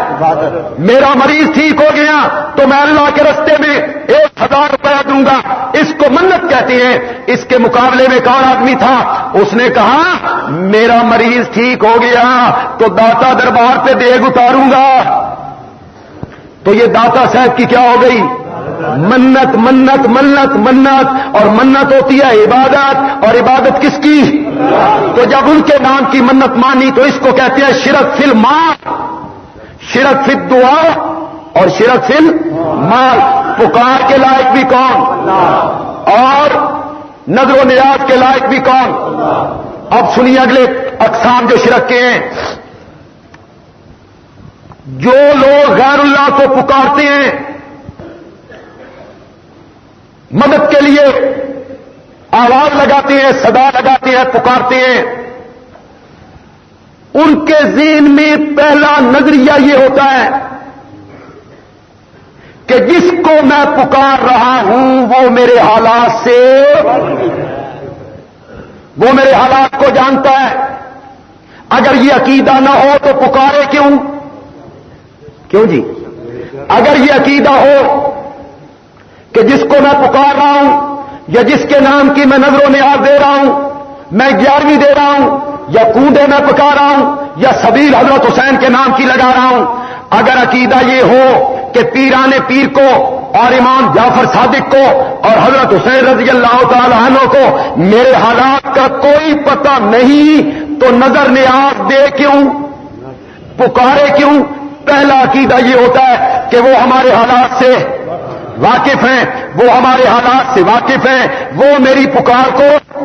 میرا مریض ٹھیک ہو گیا تو میں اللہ کے رستے میں ایک ہزار روپیہ دوں گا۔ اس کو منت کہتے ہیں۔ اس کے مقابلے میں کون آدمی تھا۔ اس نے کہا، میرا مریض ٹھیک ہو گیا تو داتا دربار پہ دیگ اتاروں گا۔ تو یہ داتا صاحب کی کیا ہو گئی؟ منت منت منت منت اور منت ہوتی ہے عبادت اور عبادت کس کی؟ تو جب ان کے نام کی منت مانی تو اس کو کہتے ہیں شرک فل مال شرک فل دعا اور شرک فل مال پکار کے لائق بھی کون؟ اور نظر و نیاز کے لائق بھی کون؟ اب سنیے اگلے اقسام جو شرک کے ہیں۔ جو لوگ غیر اللہ کو پکارتے ہیں مدد کے لیے آواز لگاتے ہیں، صدا لگاتے ہیں پکارتے ہیں۔ ان کے ذہن میں پہلا نظریہ یہ ہوتا ہے کہ جس کو میں پکار رہا ہوں، وہ میرے حالات سے وہ میرے حالات کو جانتا ہے۔ اگر یہ عقیدہ نہ ہو تو پکارے کیوں؟ کیوں جی؟ اگر یہ عقیدہ ہو کہ جس کو میں پکار رہا ہوں یا جس کے نام کی میں نظر و نیاز دے رہا ہوں، میں گیارہویں دے رہا ہوں، یا کنڈے میں پکا رہا ہوں، یا سبیل حضرت حسین کے نام کی لگا رہا ہوں، اگر عقیدہ یہ ہو کہ پیران پیر کو اور امام جعفر صادق کو اور حضرت حسین رضی اللہ تعالی عنہ کو میرے حالات کا کوئی پتہ نہیں، تو نظر نیاز دے کیوں؟ پکارے کیوں؟ پہلا عقیدہ یہ ہوتا ہے کہ وہ ہمارے حالات سے واقف ہیں، وہ ہمارے حالات سے واقف ہیں، وہ میری پکار کو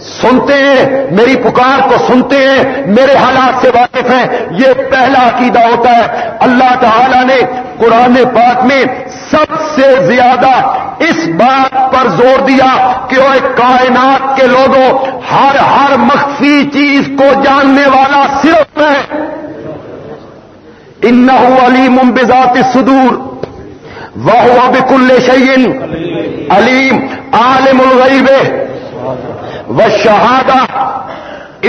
سنتے ہیں، میری پکار کو سنتے ہیں، میرے حالات سے واقف ہیں۔ یہ پہلا عقیدہ ہوتا ہے۔ اللہ تعالی نے قرآن پاک میں سب سے زیادہ اس بات پر زور دیا کہ وہ کائنات کے لوگوں، ہر ہر مخفی چیز کو جاننے والا صرف ہے ان علی ممبزات صدور وہ بکل شعین علیم عالم الغیب و شہادہ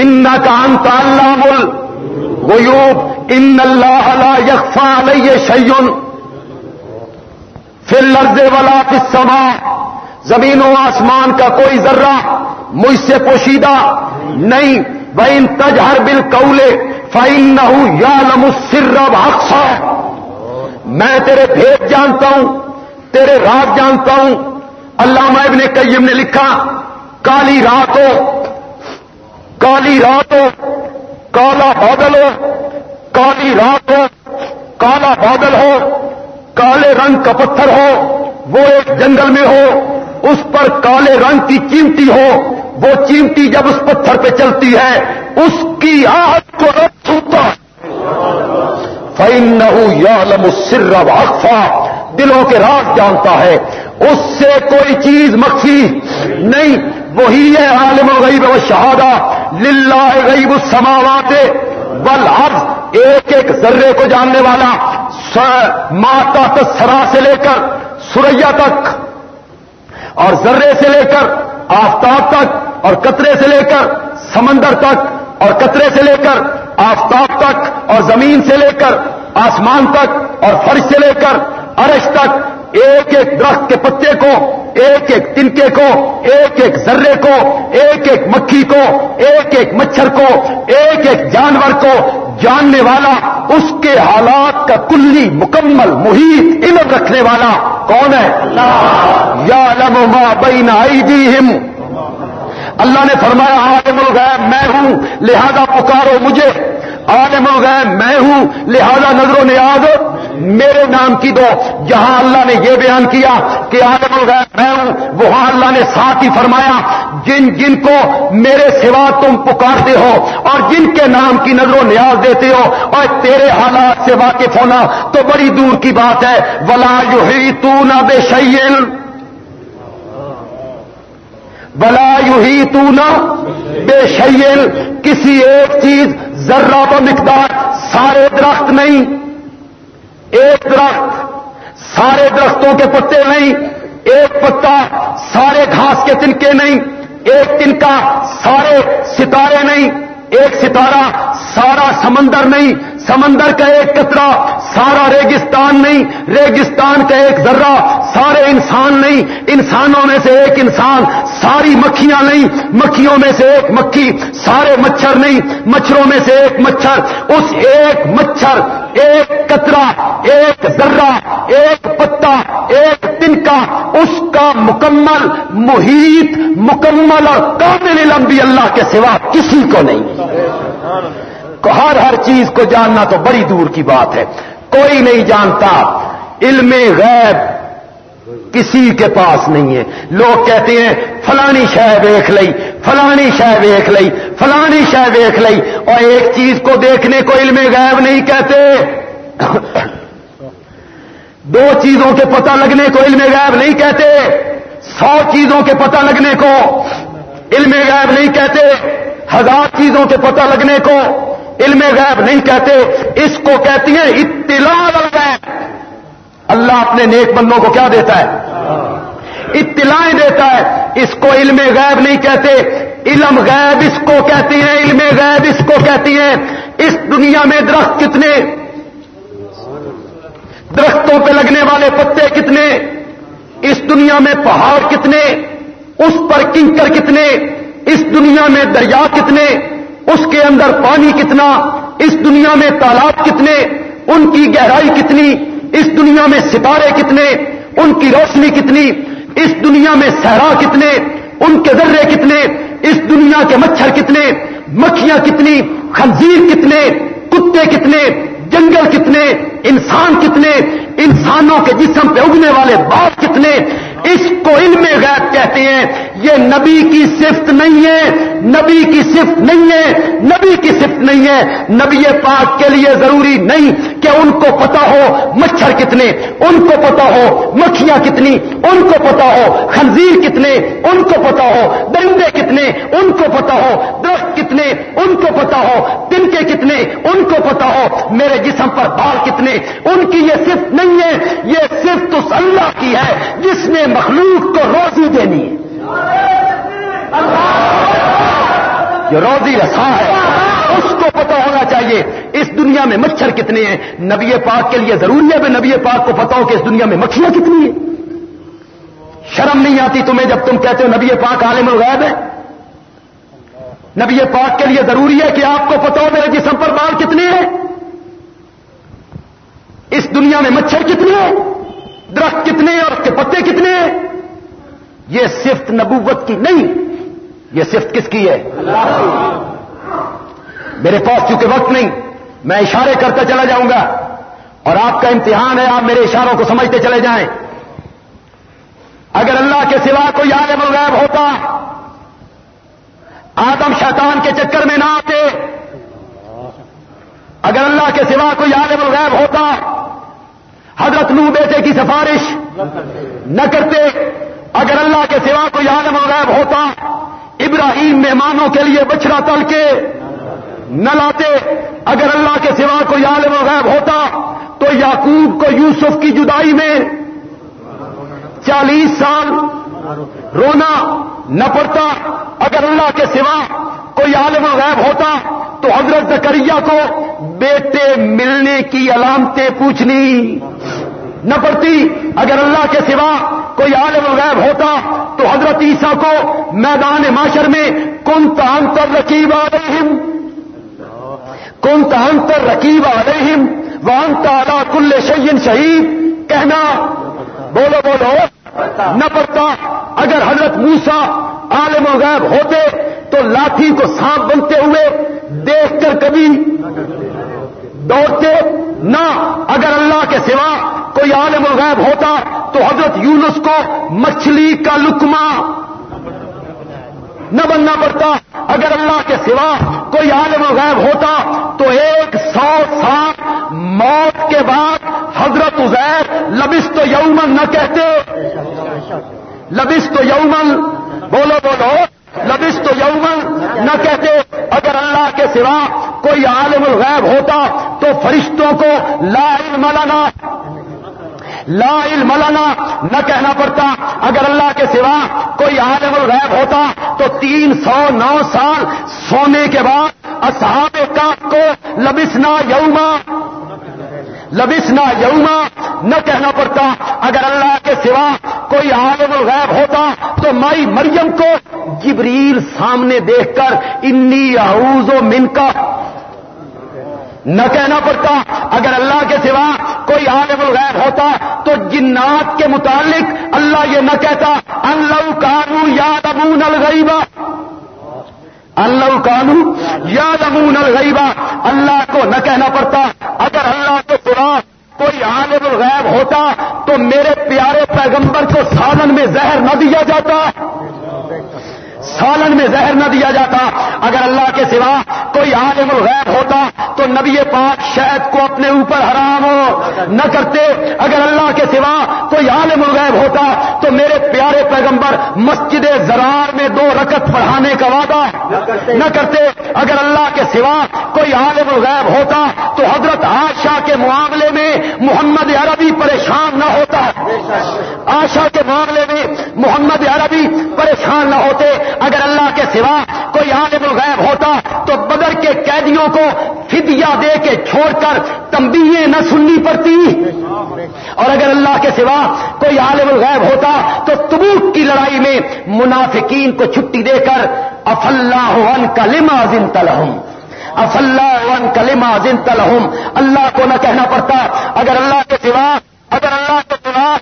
ان کا انت علام الغیوب ان اللہ لا یخفا علیہ شیون فی الارض ولا فی زمین و آسمان کا کوئی ذرہ مجھ سے پوشیدہ نہیں. بین تجہر بل قولے فائن نہ ہوں یا لمسر میں تیرے بھید جانتا ہوں، تیرے رات جانتا ہوں۔ علامہ ابن قیم نے لکھا، کالی رات ہو کالی رات ہو کالا بادل ہو، کالی رات ہو، کالا بادل ہو، کالے رنگ کا پتھر ہو، وہ ایک جنگل میں ہو، اس پر کالے رنگ کی چیمٹی ہو، وہ چیمٹی جب اس پتھر پہ چلتی ہے، اس کی آہت کو رب چھوتا فائن نہ یا سر واقفہ دلوں کے راز جانتا ہے۔ اس سے کوئی چیز مخفی نہیں۔ وہی ہے عالم الغیب و شہادہ۔ للہ غیب السماوات والارض ایک ایک ذرے کو جاننے والا ماتا سرا سے لے کر سوریا تک اور ذرے سے لے کر آفتاب تک اور قطرے سے لے کر سمندر تک اور قطرے سے لے کر آفتاب تک اور زمین سے لے کر آسمان تک اور فرش سے لے کر عرش تک ایک ایک درخت کے پتے کو ایک ایک تنکے کو ایک ایک ذرے کو ایک ایک مکھی کو ایک ایک مچھر کو ایک ایک جانور کو جاننے والا اس کے حالات کا کلی مکمل محیط علم رکھنے والا کون ہے؟ یا ما بین ایدیہم۔ اللہ نے فرمایا عالم الغیب میں ہوں، لہذا پکارو مجھے۔ عالم الغیب میں ہوں، لہذا نظر و نیاز میرے نام کی دو۔ جہاں اللہ نے یہ بیان کیا کہ عالم الغیب میں ہوں، وہاں اللہ نے ساتھ ہی فرمایا، جن جن کو میرے سوا تم پکارتے ہو اور جن کے نام کی نظر و نیاز دیتے ہو، اور تیرے حالات سے واقف ہونا تو بڑی دور کی بات ہے۔ ولا یو ہی تو نہ بے شیل بلا یو ہی تو نہ بے شیل کسی ایک چیز ذرہ تو مقدار سارے درخت نہیں، ایک درخت سارے درختوں کے پتے نہیں، ایک پتا سارے گھاس کے تنکے نہیں، ایک تنکا سارے ستارے نہیں، ایک ستارہ سارا سمندر نہیں سمندر کا ایک کترا سارا ریگستان نہیں، ریگستان کا ایک ذرہ، سارے انسان نہیں، انسانوں میں سے ایک انسان، ساری مکھیاں نہیں، مکھیوں میں سے ایک مکھی، سارے مچھر نہیں، مچھروں میں سے ایک مچھر، اس ایک مچھر، ایک کترا ایک ذرہ، ایک پتا، ایک تنکا، اس کا مکمل محیط، مکمل اور کامل لمبی اللہ کے سوا کسی کو نہیں۔ ہر ہر چیز کو جاننا تو بڑی دور کی بات ہے۔ کوئی نہیں جانتا، علم غیب کسی کے پاس نہیں ہے۔ لوگ کہتے ہیں، فلانی شہ دیکھ لئی، فلانی شہ دیکھ لئی، فلانی شہ دیکھ لئی۔ اور ایک چیز کو دیکھنے کو علم غیب نہیں کہتے۔ دو چیزوں کے پتہ لگنے کو علم غیب نہیں کہتے۔ سو چیزوں کے پتہ لگنے کو علم غیب نہیں کہتے۔ ہزار چیزوں کے پتہ لگنے کو علم غیب نہیں کہتے، اس کو کہتی ہیں اطلاع الغیب اللہ اپنے نیک بندوں کو کیا دیتا ہے؟ اطلاعیں دیتا ہے۔ اس کو علم غیب نہیں کہتے۔ علم غیب اس کو کہتی ہیں، علم غیب اس کو کہتی ہیں۔ اس دنیا میں درخت کتنے؟ درختوں پہ لگنے والے پتے کتنے؟ اس دنیا میں پہاڑ کتنے؟ اس پر کنکر کتنے؟ اس دنیا میں دریا کتنے؟ اس کے اندر پانی کتنا، اس دنیا میں تالاب کتنے، ان کی گہرائی کتنی، اس دنیا میں ستارے کتنے، ان کی روشنی کتنی، اس دنیا میں صحرا کتنے، ان کے ذرے کتنے، اس دنیا کے مچھر کتنے، مکھیاں کتنی، خنزیر کتنے، کتے کتنے، جنگل کتنے، انسان کتنے انسانوں کے جسم پہ اگنے والے باغ کتنے اس کو علم غیب کہتے ہیں، یہ نبی کی صفت نہیں ہے، نبی کی صفت نہیں ہے، نبی کی صفت نہیں ہے۔ نبی پاک کے لیے ضروری نہیں کہ ان کو پتا ہو مچھر کتنے، ان کو پتا ہو مکھیاں کتنی، ان کو پتا ہو خنزیر کتنے، ان کو پتا ہو درندے کتنے، ان کو پتا ہو درخت کتنے، ان کو پتا ہو تنکے کتنے، ان کو پتا ہو میرے جسم پر بال کتنے۔ ان کی یہ صفت نہیں ہے، یہ صفت اس اللہ کی ہے، جس نے مخلوق کو روزی دینی ہے۔ جو روزی رسا ہے، اس کو پتا ہونا چاہیے، اس دنیا میں مچھر کتنے ہیں؟ نبی پاک کے لیے ضروری ہے میں نبی پاک کو پتا ہو کہ اس دنیا میں مکھیاں کتنی ہیں۔ شرم نہیں آتی تمہیں جب تم کہتے ہو نبی پاک عالم الغیب ہے؟ نبی پاک کے لیے ضروری ہے کہ آپ کو پتا ہو میرے جسم پر بال کتنے ہیں؟ اس دنیا میں مچھر کتنے ہیں؟ درخت کتنے اور اس کے پتے کتنے ہیں؟ یہ صفت نبوت کی نہیں، یہ صفت کس کی ہے؟ میرے پاس چونکہ وقت نہیں، میں اشارے کرتا چلا جاؤں گا اور آپ کا امتحان ہے، آپ میرے اشاروں کو سمجھتے چلے جائیں۔ اگر اللہ کے سوا کوئی عالم الغیب ہوتا، آدم شیطان کے چکر میں نہ آتے اگر اللہ کے سوا کوئی عالم الغیب ہوتا، حضرت نو بیٹے کی سفارش نہ کرتے، اگر اللہ کے سوا کوئی عالم الغیب ہوتا، ابراہیم مہمانوں کے لیے بچڑا تل کے نہ لاتے، اگر اللہ کے سوا کوئی عالم الغیب ہوتا، تو یعقوب کو یوسف کی جدائی میں چالیس سال رونا نہ پڑتا، اگر اللہ کے سوا کوئی عالم الغیب ہوتا تو حضرت زکریہ کو بیٹے ملنے کی علامتیں پوچھنی نہ پڑتی۔ اگر اللہ کے سوا کوئی عالم الغیب ہوتا تو حضرت عیسیٰ کو میدان معاشر میں کن تانتر رکیب علیہم۔ کن تانتر رکیب علیہم۔ وان تعالی کل شعین شہید۔ کہنا بولو بولو، نہ پڑتا۔ اگر حضرت موسا عالم الغیب ہوتے تو لاٹھی کو سانپ بنتے ہوئے دیکھ کر کبھی دوڑتے نہ۔ اگر اللہ کے سوا کوئی عالم الغیب ہوتا تو حضرت یونس کو مچھلی کا لکما نہ بننا پڑتا۔ اگر اللہ کے سوا کوئی عالم الغیب ہوتا تو ایک سو سال موت کے بعد حضرت لبس تو یومن نہ کہتے۔ لبس تو یومن بولو بولو۔ لبس تو یومن نہ کہتے۔ اگر اللہ کے سوا کوئی عالم الغیب ہوتا تو فرشتوں کو لا علم لنا۔ لا علم لنا نہ کہنا پڑتا۔ اگر اللہ کے سوا کوئی عالم الغیب ہوتا تو تین سو نو سال سونے کے بعد اصحاب کاف کو لبسنا یوما۔ لبسنا یوما نہ کہنا پڑتا اگر اللہ کے سوا کوئی عالم الغیب ہوتا تو مائی مریم کو جبریل سامنے دیکھ کر انی اعوذ و من کا نہ کہنا پڑتا اگر اللہ کے سوا کوئی عالم الغیب ہوتا تو جنات کے متعلق اللہ یہ نہ کہتا اللہ کانو یاد امون الغیبہ اللہ کانو یاد امون الغیبہ اللہ کو نہ کہنا پڑتا اگر اللہ کے سوا کوئی عالم الغیب ہوتا تو میرے پیارے پیغمبر کو سالن میں زہر نہ دیا جاتا۔ سالن میں زہر نہ دیا جاتا۔ اگر اللہ کے سوا کوئی عالم الغیب ہوتا تو نبی پاک شہد کو اپنے اوپر حرام ہو۔ نہ کرتے۔ اگر اللہ کے سوا کوئی عالم الغیب ہوتا تو میرے پیارے پیغمبر مسجد زرار میں دو رکت پڑھانے کا وعدہ نہ کرتے۔ اگر اللہ کے سوا کوئی عالم الغیب ہوتا تو حضرت آشا کے معاملے میں محمد عربی پریشان نہ ہوتا۔ آشا کے معاملے میں محمد عربی پریشان پریشان نہ ہوتے۔ اگر اللہ کے سوا کوئی عالم الغیب ہوتا تو بدر کے قیدیوں کو فدیہ دے کے چھوڑ کر تمبیے نہ سننی پڑتی۔ اور اگر اللہ کے سوا کوئی عالم الغیب ہوتا تو تبوک کی لڑائی میں منافقین کو چھٹی دے کر اف اللہ کا لما تلحم اف اللہ کا لما تلحم اللہ کو نہ کہنا پڑتا، اگر اللہ کے سوا، اگر اللہ کے سوا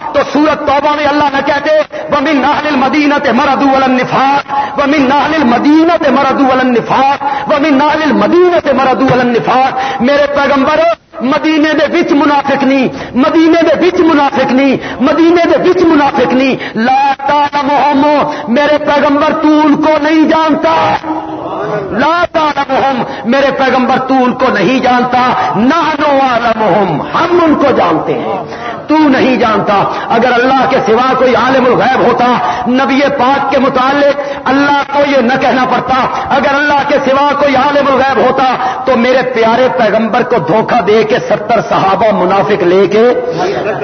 تو سورت توبہ میں اللہ نہ کہتے وہ من ناہل مدینت مردو النفاق وہ من ناہل مدینت مردو النفاق وہ من ناہل مدینت مردو النفاق۔ میرے پیغمبر، مدینے دے بچ منافق نہیں، مدینے دے بچ منافق نہیں، مدینے دے بچ منافق نہیں۔ لا تعلمہم، میرے پیغمبر، تو ان کو نہیں جانتا۔ لا تعلمہم، میرے پیغمبر تو ان کو نہیں جانتا نہ ہم ان کو جانتے ہیں۔ تو نہیں جانتا، اگر اللہ کے سوا کوئی عالم الغیب ہوتا، نبی پاک کے متعلق اللہ کو یہ نہ کہنا پڑتا، اگر اللہ کے سوا کوئی عالم الغیب ہوتا، تو میرے پیارے پیغمبر کو دھوکہ دے کے ستر صحابہ منافق لے کے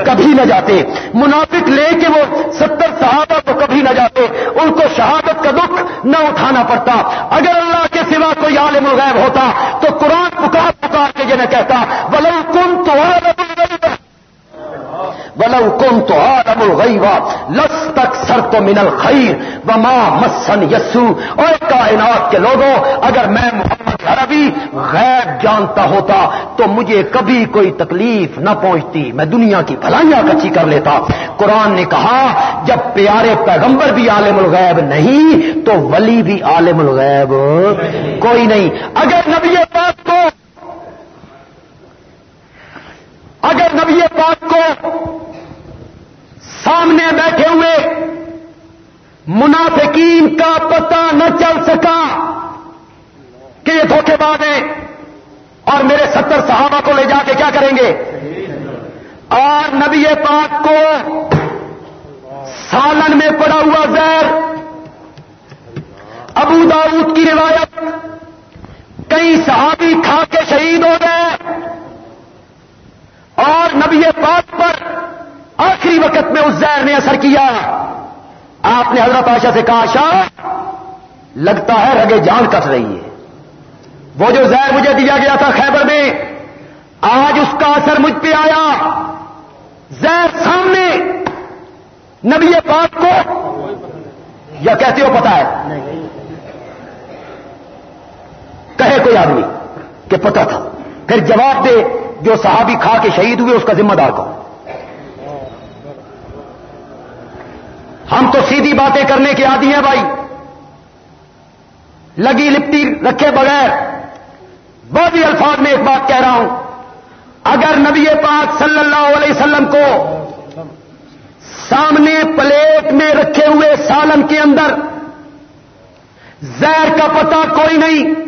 کبھی نہ جاتے۔ منافق لے کے وہ ستر صحابہ کو کبھی نہ جاتے، ان کو شہادت کا دکھ نہ اٹھانا پڑتا۔ اگر اللہ کے سوا کوئی عالم الغیب ہوتا تو قرآن پکار پکار کے یہ نہ کہتا بلو کن تو ولو کن تو آدم الغیبا لس تک سر تو منل خیر ماں مسن یسو اور کائنات کے لوگوں اگر میں محمد عربی غیر جانتا ہوتا تو مجھے کبھی کوئی تکلیف نہ پہنچتی۔ میں دنیا کی بھلائیاں کچی کر لیتا۔ قرآن نے کہا جب پیارے پیغمبر بھی عالم الغیب نہیں تو ولی بھی عالم الغیب۔ کوئی نہیں۔ اگر نبی پاک کو اگر نبی پاک کو سامنے بیٹھے ہوئے منافقین کا پتہ نہ چل سکا کہ یہ دھوکے بعد ہیں اور میرے ستر صحابہ کو لے جا کے کیا کریں گے؟ اور نبی پاک کو سالن میں پڑا ہوا زہر، ابو داؤد کی روایت، کئی صحابی کھا کے شہید ہو نبی پاک پر آخری وقت میں اس زہر نے اثر کیا۔ آپ نے حضرت آشا سے کہا، شاہ، لگتا ہے رگے جان کٹ رہی ہے۔ وہ جو زہر مجھے دیا گیا تھا خیبر میں، آج اس کا اثر مجھ پہ آیا۔ زہر سامنے نبی پاک کو۔ یا کہتے ہو پتا ہے؟ کہے کوئی آدمی کہ پتا تھا۔ پھر جواب دے۔ جو صحابی کھا کے شہید ہوئے اس کا ذمہ دار کون؟ ہم تو سیدھی باتیں کرنے کے عادی ہیں بھائی۔ لگی لپٹی رکھے بغیر۔ بہت ہی الفاظ میں ایک بات کہہ رہا ہوں۔ اگر نبی پاک صلی اللہ علیہ وسلم کو سامنے پلیٹ میں رکھے ہوئے سالن کے اندر زہر کا پتہ کوئی نہیں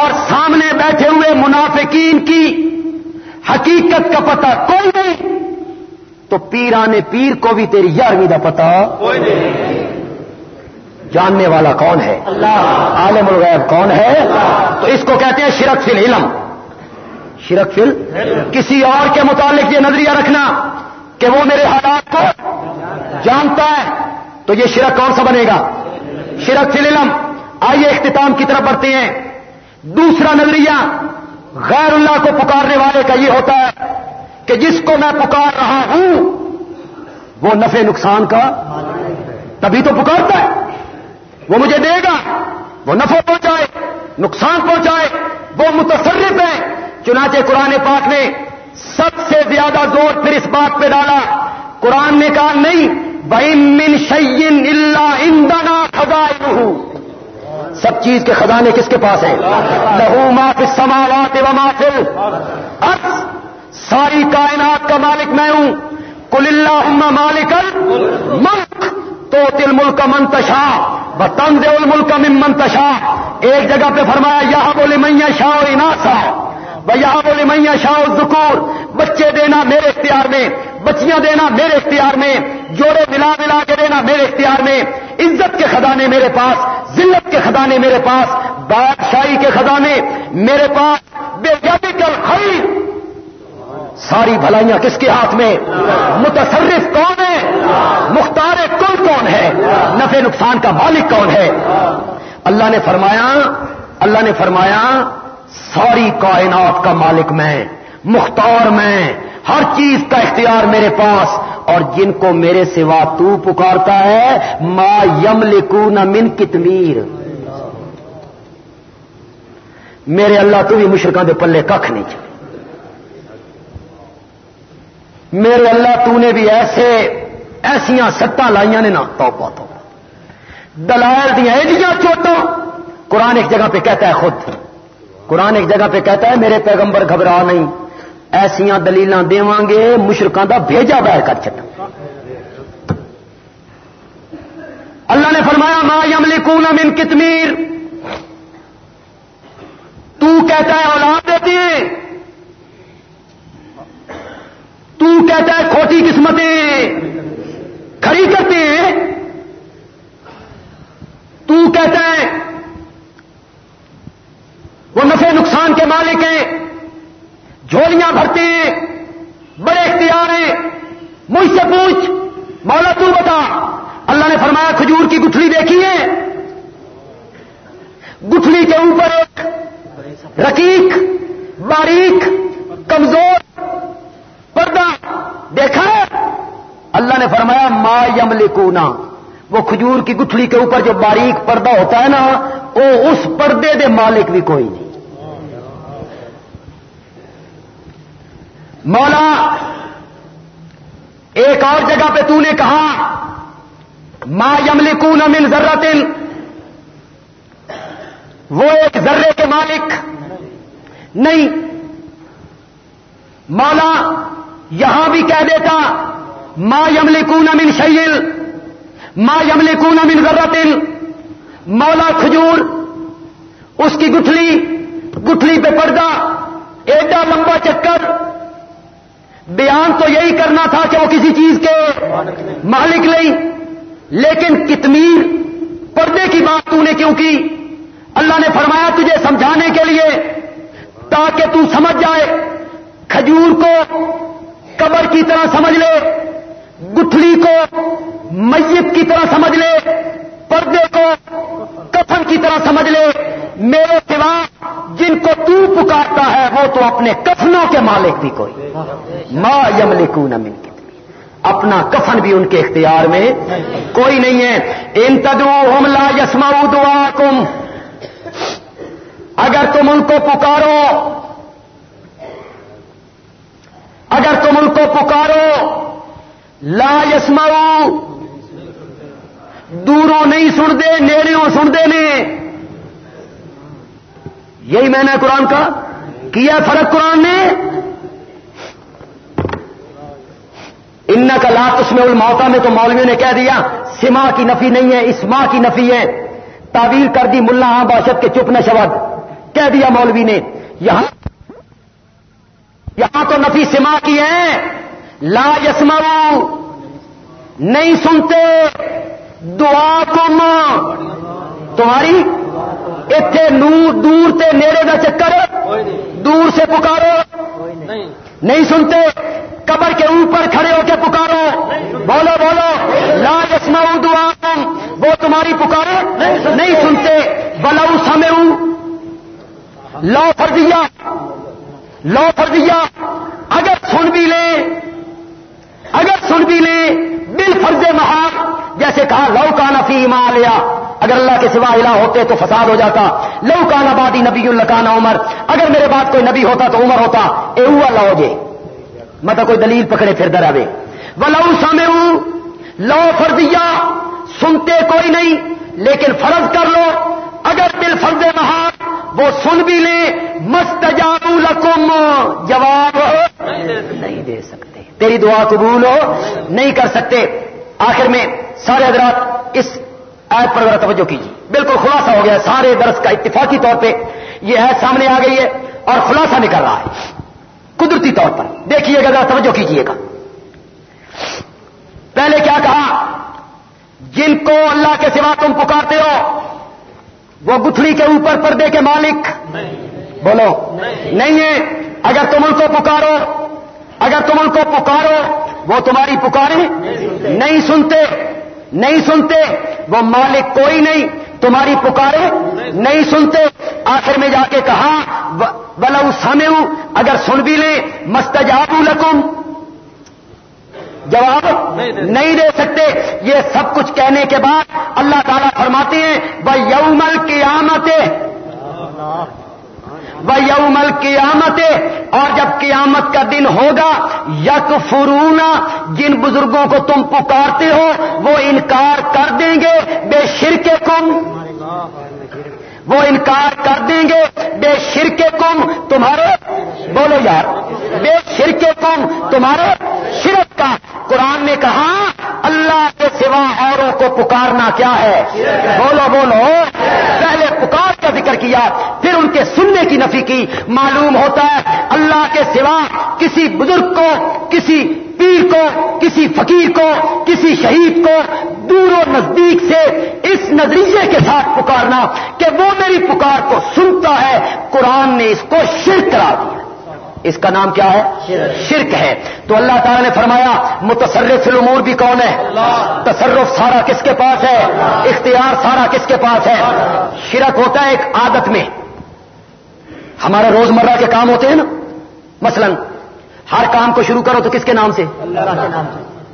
اور سامنے بیٹھے ہوئے منافقین کی حقیقت کا پتہ کوئی نہیں۔ تو پیرانے پیر کو بھی تیری یارویں کا پتا جاننے والا کون ہے؟ عالم الغیب کون ہے؟ تو اس کو کہتے ہیں شرک فل علم شرک فل کسی اور کے متعلق یہ نظریہ رکھنا کہ وہ میرے حالات کو جانتا ہے تو یہ شرک کون سا بنے گا؟ شرک فل علم آئیے اختتام کی طرف بڑھتے ہیں۔ دوسرا نظریہ غیر اللہ کو پکارنے والے کا یہ ہوتا ہے کہ جس کو میں پکار رہا ہوں، وہ نفع نقصان کا تبھی تو پکارتا ہے۔ وہ مجھے دے گا، وہ نفع پہنچائے، نقصان پہنچائے، وہ متصرف ہے۔ چنانچہ قرآن پاک نے سب سے زیادہ زور پھر اس بات پہ ڈالا۔ قرآن نے کہا نہیں بھائی من شعین اللہ اندنا خزائن سب چیز کے خزانے کس کے پاس ہیں؟ لہو ما فی السماوات و ما فی الارض۔ ساری کائنات کا مالک میں ہوں۔ کل اللہ مالک ملک تو تل ملک منتشا بتن دے ملک من منتشا ایک جگہ پہ فرمایا یہاں بولی میاں شاہ اناسا۔ یہاں بولی میاں شاہ ذکور بچے دینا میرے اختیار میں۔ بچیاں دینا میرے اختیار میں۔ جوڑے ملا ملا کے دینا میرے اختیار میں۔ عزت کے خزانے میرے پاس، ذلت کے خزانے میرے پاس، بادشاہی کے خزانے میرے پاس، بے جبی کر خرید۔ ساری بھلائیاں کس کے ہاتھ میں؟ متصرف کون ہے مختار کل کون ہے؟ نفع نقصان کا مالک کون ہے؟ اللہ نے فرمایا، اللہ نے فرمایا، ساری کائنات کا مالک میں، مختار میں ہر چیز کا اختیار میرے پاس اور جن کو میرے سوا تو پکارتا ہے، ما یم لکو من کتمیر۔ میرے اللہ، تو بھی مشرقوں کے پلے کھ نہیں۔ چلے میرے اللہ، تو نے بھی ایسے ایسیا سٹا لائیا نے نا۔ تو تو دلال دیا ایڈیاں چوٹوں قرآن ایک جگہ پہ کہتا ہے خود۔ قرآن ایک جگہ پہ کہتا ہے میرے پیغمبر گھبرا نہیں۔ ایسیا دلیل دیں گے مشرقوں کا بھیجا باہر کر چکا اللہ نے فرمایا، ما یملی کون من کتمیر۔ تو کہتا ہے اولاد دیتی ہے تو کہتا ہے کھوٹی قسمتیں کھڑی کرتے ہیں تو کہتا ہے وہ نفع نقصان کے مالک ہیں جھولیاں بھرتے ہیں بڑے اختیار ہیں مجھ سے پوچھ مولا تو بتا اللہ نے فرمایا کھجور کی گٹھلی دیکھی ہے گٹھلی کے اوپر ایک رقیق باریک کمزور پردہ دیکھا اللہ نے فرمایا ما یم لکونا وہ کھجور کی گٹھلی کے اوپر جو باریک پردہ ہوتا ہے نا، وہ اس پردے دے مالک بھی کوئی نہیں۔ مولا، ایک اور جگہ پہ تو نے کہا، ما یملکون من ذرہ وہ ایک ذرے کے مالک نہیں۔ مولا، یہاں بھی کہہ دیتا، ما یملکون من شیل ما یملی کون من ذرہ مولا کھجور، اس کی گٹھلی گٹھلی پہ پردہ، ایڈا لمبا چکر۔ بیان تو یہی کرنا تھا کہ وہ کسی چیز کے مالک نہیں، لیکن کتمیر، پردے کی بات تو نے کیوں کی؟ اللہ نے فرمایا تجھے سمجھانے کے لیے، تاکہ تو سمجھ جائے۔ کھجور کو قبر کی طرح سمجھ لے، گٹھلی کو میت کی طرح سمجھ لے، پردے کو کفن کی طرح سمجھ لے۔ میرے سوا جن کو تو پکارتا ہے، وہ تو اپنے کفنوں کے مالک بھی کوئی۔ ما یملی کو من اپنا کفن بھی ان کے اختیار میں کوئی نہیں ہے۔ ان تدو ہم لا یسما دعا کم اگر تم ان کو پکارو، اگر تم ان کو پکارو، لا یسما دوروں نہیں سن دے نیڑوں سن دے نے۔ یہی میں نے قرآن کا، کیا فرق قرآن نے؟ ان کا لات اس میں الموتا میں تو مولویوں نے کہہ دیا، سما کی نفی نہیں ہے اسما کی نفی ہے۔ تعویل کر دی ملا ہاں باشد کے چپ نشود کہہ دیا مولوی نے، یہاں یہاں تو نفی سما کی ہے۔ لا یسما نہیں سنتے۔ دعا کم تمہاری اتنے نور، دور تے نیڑے کا چکر۔ دور سے پکارو۔ نہیں سنتے؟ قبر کے اوپر کھڑے ہو کے پکارو۔ بولو بولو۔ لا یسما دعا وہ تمہاری پکارو نہیں سنتے۔ بلاؤ سمے لو فرضیہ۔ لو فرضیہ۔ اگر سن بھی لیں، اگر سن بھی لیں بل فرض محال۔ جیسے کہا، لو کا نفی لیا۔ اگر اللہ کے سوا الہ ہوتے تو فساد ہو جاتا۔ لو کا نبادی نبی اللہ عمر۔ اگر میرے بات کوئی نبی ہوتا تو عمر ہوتا۔ اے لو جے۔ مطلب کوئی دلیل پکڑے پھر در آئے وہ لو سامے لو فرضیہ سنتے کوئی نہیں۔ لیکن فرض کر لو۔ اگر دل فرض محال وہ سن بھی لے۔ مست لکم جواب۔ نہیں دے سکتے۔ تیری دعا قبول ہو۔ نہیں کر سکتے۔ آخر میں سارے حضرات اس ایپ پر ذرا توجہ کیجیے۔ بالکل خلاصہ ہو گیا سارے درس کا اتفاقی طور پہ یہ ایپ سامنے آ گئی ہے اور خلاصہ نکل رہا ہے۔ قدرتی طور پر۔ دیکھیے گا ذرا توجہ کیجیے گا۔ پہلے کیا کہا؟ جن کو اللہ کے سوا تم پکارتے ہو وہ گتھڑی کے اوپر پردے کے مالک؟ بولو۔ نہیں ہے۔ اگر تم ان کو پکارو اگر تم ان کو پکارو، وہ تمہاری پکارے نہیں سنتے نہیں سنتے، وہ مالک کوئی نہیں، تمہاری پکارے نہیں سنتے۔ آخر میں جا کے کہا ولو سامے اگر سن بھی لیں مستجاب لکم۔ جواب نہیں دے سکتے۔ یہ سب کچھ کہنے کے بعد اللہ تعالیٰ فرماتے ہیں وہ یومل قیامت وہ یومل قیامت اور جب قیامت کا دن ہوگا یک فرونا جن بزرگوں کو تم پکارتے ہو، وہ انکار کر دیں گے، بے شرک کم۔ وہ انکار کر دیں گے، بے شرکے کم۔ تمہارے، بولو یار، بے شرکے کم۔ تمہارے شرک کا۔ قرآن نے کہا، اللہ کے سوا اوروں کو پکارنا کیا ہے؟ بولو بولو۔ پہلے پکار کا ذکر کیا، پھر ان کے سننے کی نفی کی۔ معلوم ہوتا ہے، اللہ کے سوا کسی بزرگ کو، کسی پیر کو، کسی فقیر کو، کسی شہید کو دور و نزدیک سے اس نظریے کے ساتھ پکارنا کہ وہ میری پکار کو سنتا ہے، قرآن نے اس کو شرک کرا دیا۔ اس کا نام کیا ہے؟ شرک۔ ہے۔ تو اللہ تعالیٰ نے فرمایا متصرف الامور بھی کون ہے؟ تصرف سارا کس کے پاس ہے؟ اختیار سارا کس کے پاس ہے؟ شرک ہوتا ہے ایک عادت میں۔ ہمارے روزمرہ کے کام ہوتے ہیں نا؟ مثلا ہر کام کو شروع کرو تو کس کے نام سے؟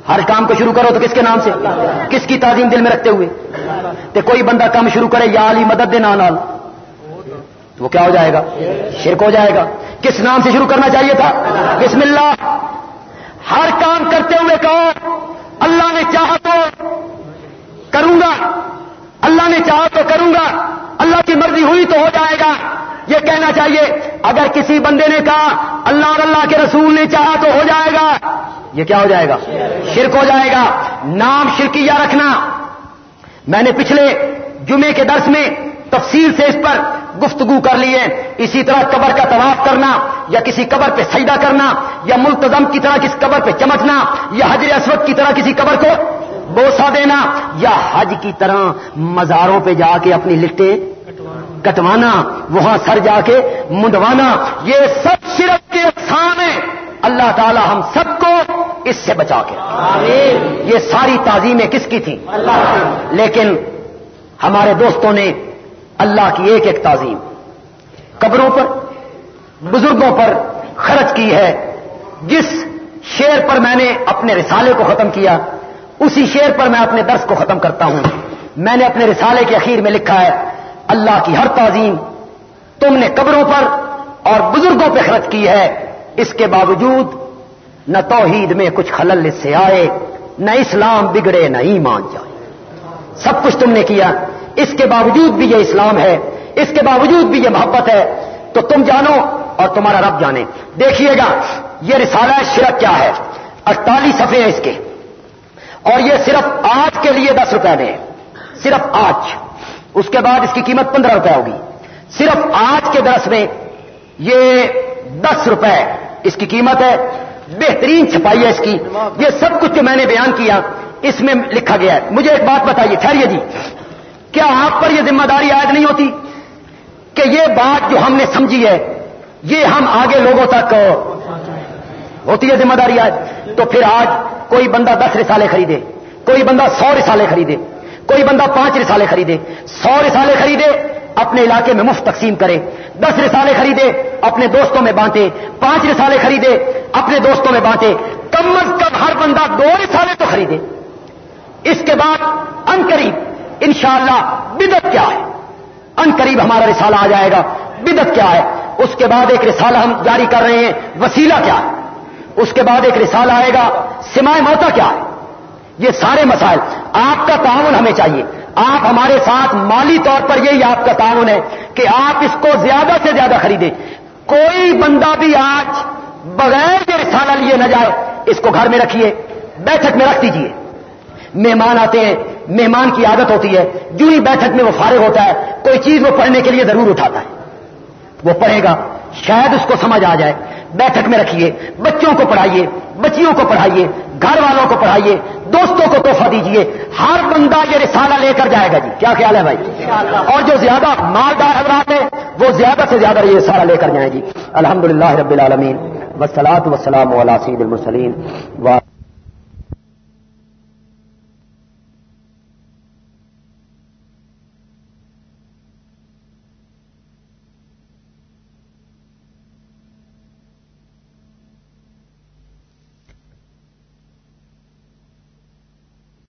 ہر کام کو شروع کرو تو کس کے نام سے؟ کس کی تعظیم دل میں رکھتے ہوئے؟ تو کوئی بندہ کام شروع کرے یا علی مدد دے نال تو۔ وہ کیا ہو جائے گا؟ شرک ہو جائے گا۔ کس نام سے شروع کرنا چاہیے تھا؟ بسم اللہ۔ ہر کام کرتے ہوئے کہو اللہ نے چاہا تو کروں گا۔ اللہ نے چاہا تو کروں گا۔ اللہ کی مرضی ہوئی تو ہو جائے گا۔ یہ کہنا چاہیے، اگر کسی بندے نے کہا، اللہ اور اللہ کے رسول نے چاہا تو ہو جائے گا۔ یہ کیا ہو جائے گا؟ شرک ہو جائے گا۔ نام شرکیہ رکھنا۔ میں نے پچھلے جمعے کے درس میں تفصیل سے اس پر گفتگو کر لی ہے اسی طرح قبر کا طواف کرنا یا کسی قبر پہ سجدہ کرنا یا ملتظم کی طرح کسی قبر پہ چمکنا یا حجر اسود کی طرح کسی قبر کو بوسا دینا یا حج کی طرح مزاروں پہ جا کے اپنی لٹے کٹوانا وہاں سر جا کے منڈوانا۔ یہ سب شرک کے اقسام ہیں۔ اللہ تعالی ہم سب کو اس سے بچا کے۔ یہ ساری تعظیمیں کس کی تھیں؟ لیکن ہمارے دوستوں نے اللہ کی ایک ایک تعظیم۔ قبروں پر، بزرگوں پر خرچ کی ہے۔ جس شیر پر میں نے اپنے رسالے کو ختم کیا، اسی شیر پر میں اپنے درس کو ختم کرتا ہوں۔ میں نے اپنے رسالے کے اخیر میں لکھا ہے، اللہ کی ہر تعظیم تم نے قبروں پر اور بزرگوں پہ خرچ کی ہے۔ اس کے باوجود نہ توحید میں کچھ خلل سے آئے، نہ اسلام بگڑے، نہ ایمان جائے۔ سب کچھ تم نے کیا۔ اس کے باوجود بھی یہ اسلام ہے، اس کے باوجود بھی یہ محبت ہے، تو تم جانو اور تمہارا رب جانے۔ دیکھیے گا، یہ رسالہ شرک کیا ہے؟ اڑتالیس صفحے ہیں اس کے۔ اور یہ صرف آج کے لیے دس روپے میں صرف آج۔ اس کے بعد اس کی قیمت پندرہ روپے ہوگی۔ صرف آج کے درس میں یہ دس روپے اس کی قیمت ہے۔ بہترین چھپائی ہے اس کی۔ یہ سب کچھ جو میں نے بیان کیا، اس میں لکھا گیا ہے۔ مجھے ایک بات بتائیے، ٹھہریے جی۔ کیا آپ پر یہ ذمہ داری عائد نہیں ہوتی کہ یہ بات جو ہم نے سمجھی ہے، یہ ہم آگے لوگوں تک ہوتی ہے ذمہ داری آج تو پھر آج کوئی بندہ دس رسالے خریدے، کوئی بندہ سو رسالے خریدے، کوئی بندہ پانچ رسالے خریدے، سو رسالے خریدے، اپنے علاقے میں مفت تقسیم کرے۔ دس رسالے خریدے، اپنے دوستوں میں بانٹے۔ پانچ رسالے خریدے، اپنے دوستوں میں بانٹے۔ کم از کم ہر بندہ دو رسالے تو خریدے۔ اس کے بعد ان قریب انشاءاللہ بدت کیا ہے؟ ان قریب ہمارا رسالہ آ جائے گا۔ بدت کیا ہے؟ اس کے بعد ایک رسالہ ہم جاری کر رہے ہیں۔ وسیلہ کیا ہے؟ اس کے بعد ایک رسالہ آئے گا۔ سمائے موتا کیا ہے؟ یہ سارے مسائل۔ آپ کا تعاون ہمیں چاہیے۔ آپ ہمارے ساتھ مالی طور پر یہی آپ کا تعاون ہے کہ آپ اس کو زیادہ سے زیادہ خریدیں۔ کوئی بندہ بھی آج بغیر یہ رسالہ لیے نہ جائے، اس کو گھر میں رکھیے، بیٹھک میں رکھ دیجیے مہمان آتے ہیں مہمان کی عادت ہوتی ہے، جو ہی بیٹھک میں وہ فارغ ہوتا ہے، کوئی چیز وہ پڑھنے کے لیے ضرور اٹھاتا ہے۔ وہ پڑھے گا، شاید اس کو سمجھ آ جائے۔ بیٹھک میں رکھیے بچوں کو پڑھائیے، بچیوں کو پڑھائیے، گھر والوں کو پڑھائیے، دوستوں کو تحفہ دیجیے۔ ہر بندہ یہ رسالہ لے کر جائے گا جی۔ کیا خیال ہے بھائی؟ اور جو زیادہ مالدار حضرات ہیں، وہ زیادہ سے زیادہ یہ رسالہ لے کر جائیں جی۔ الحمد للہ رب العالمین۔ وسلاۃ وسلام علیہ سید المسلیم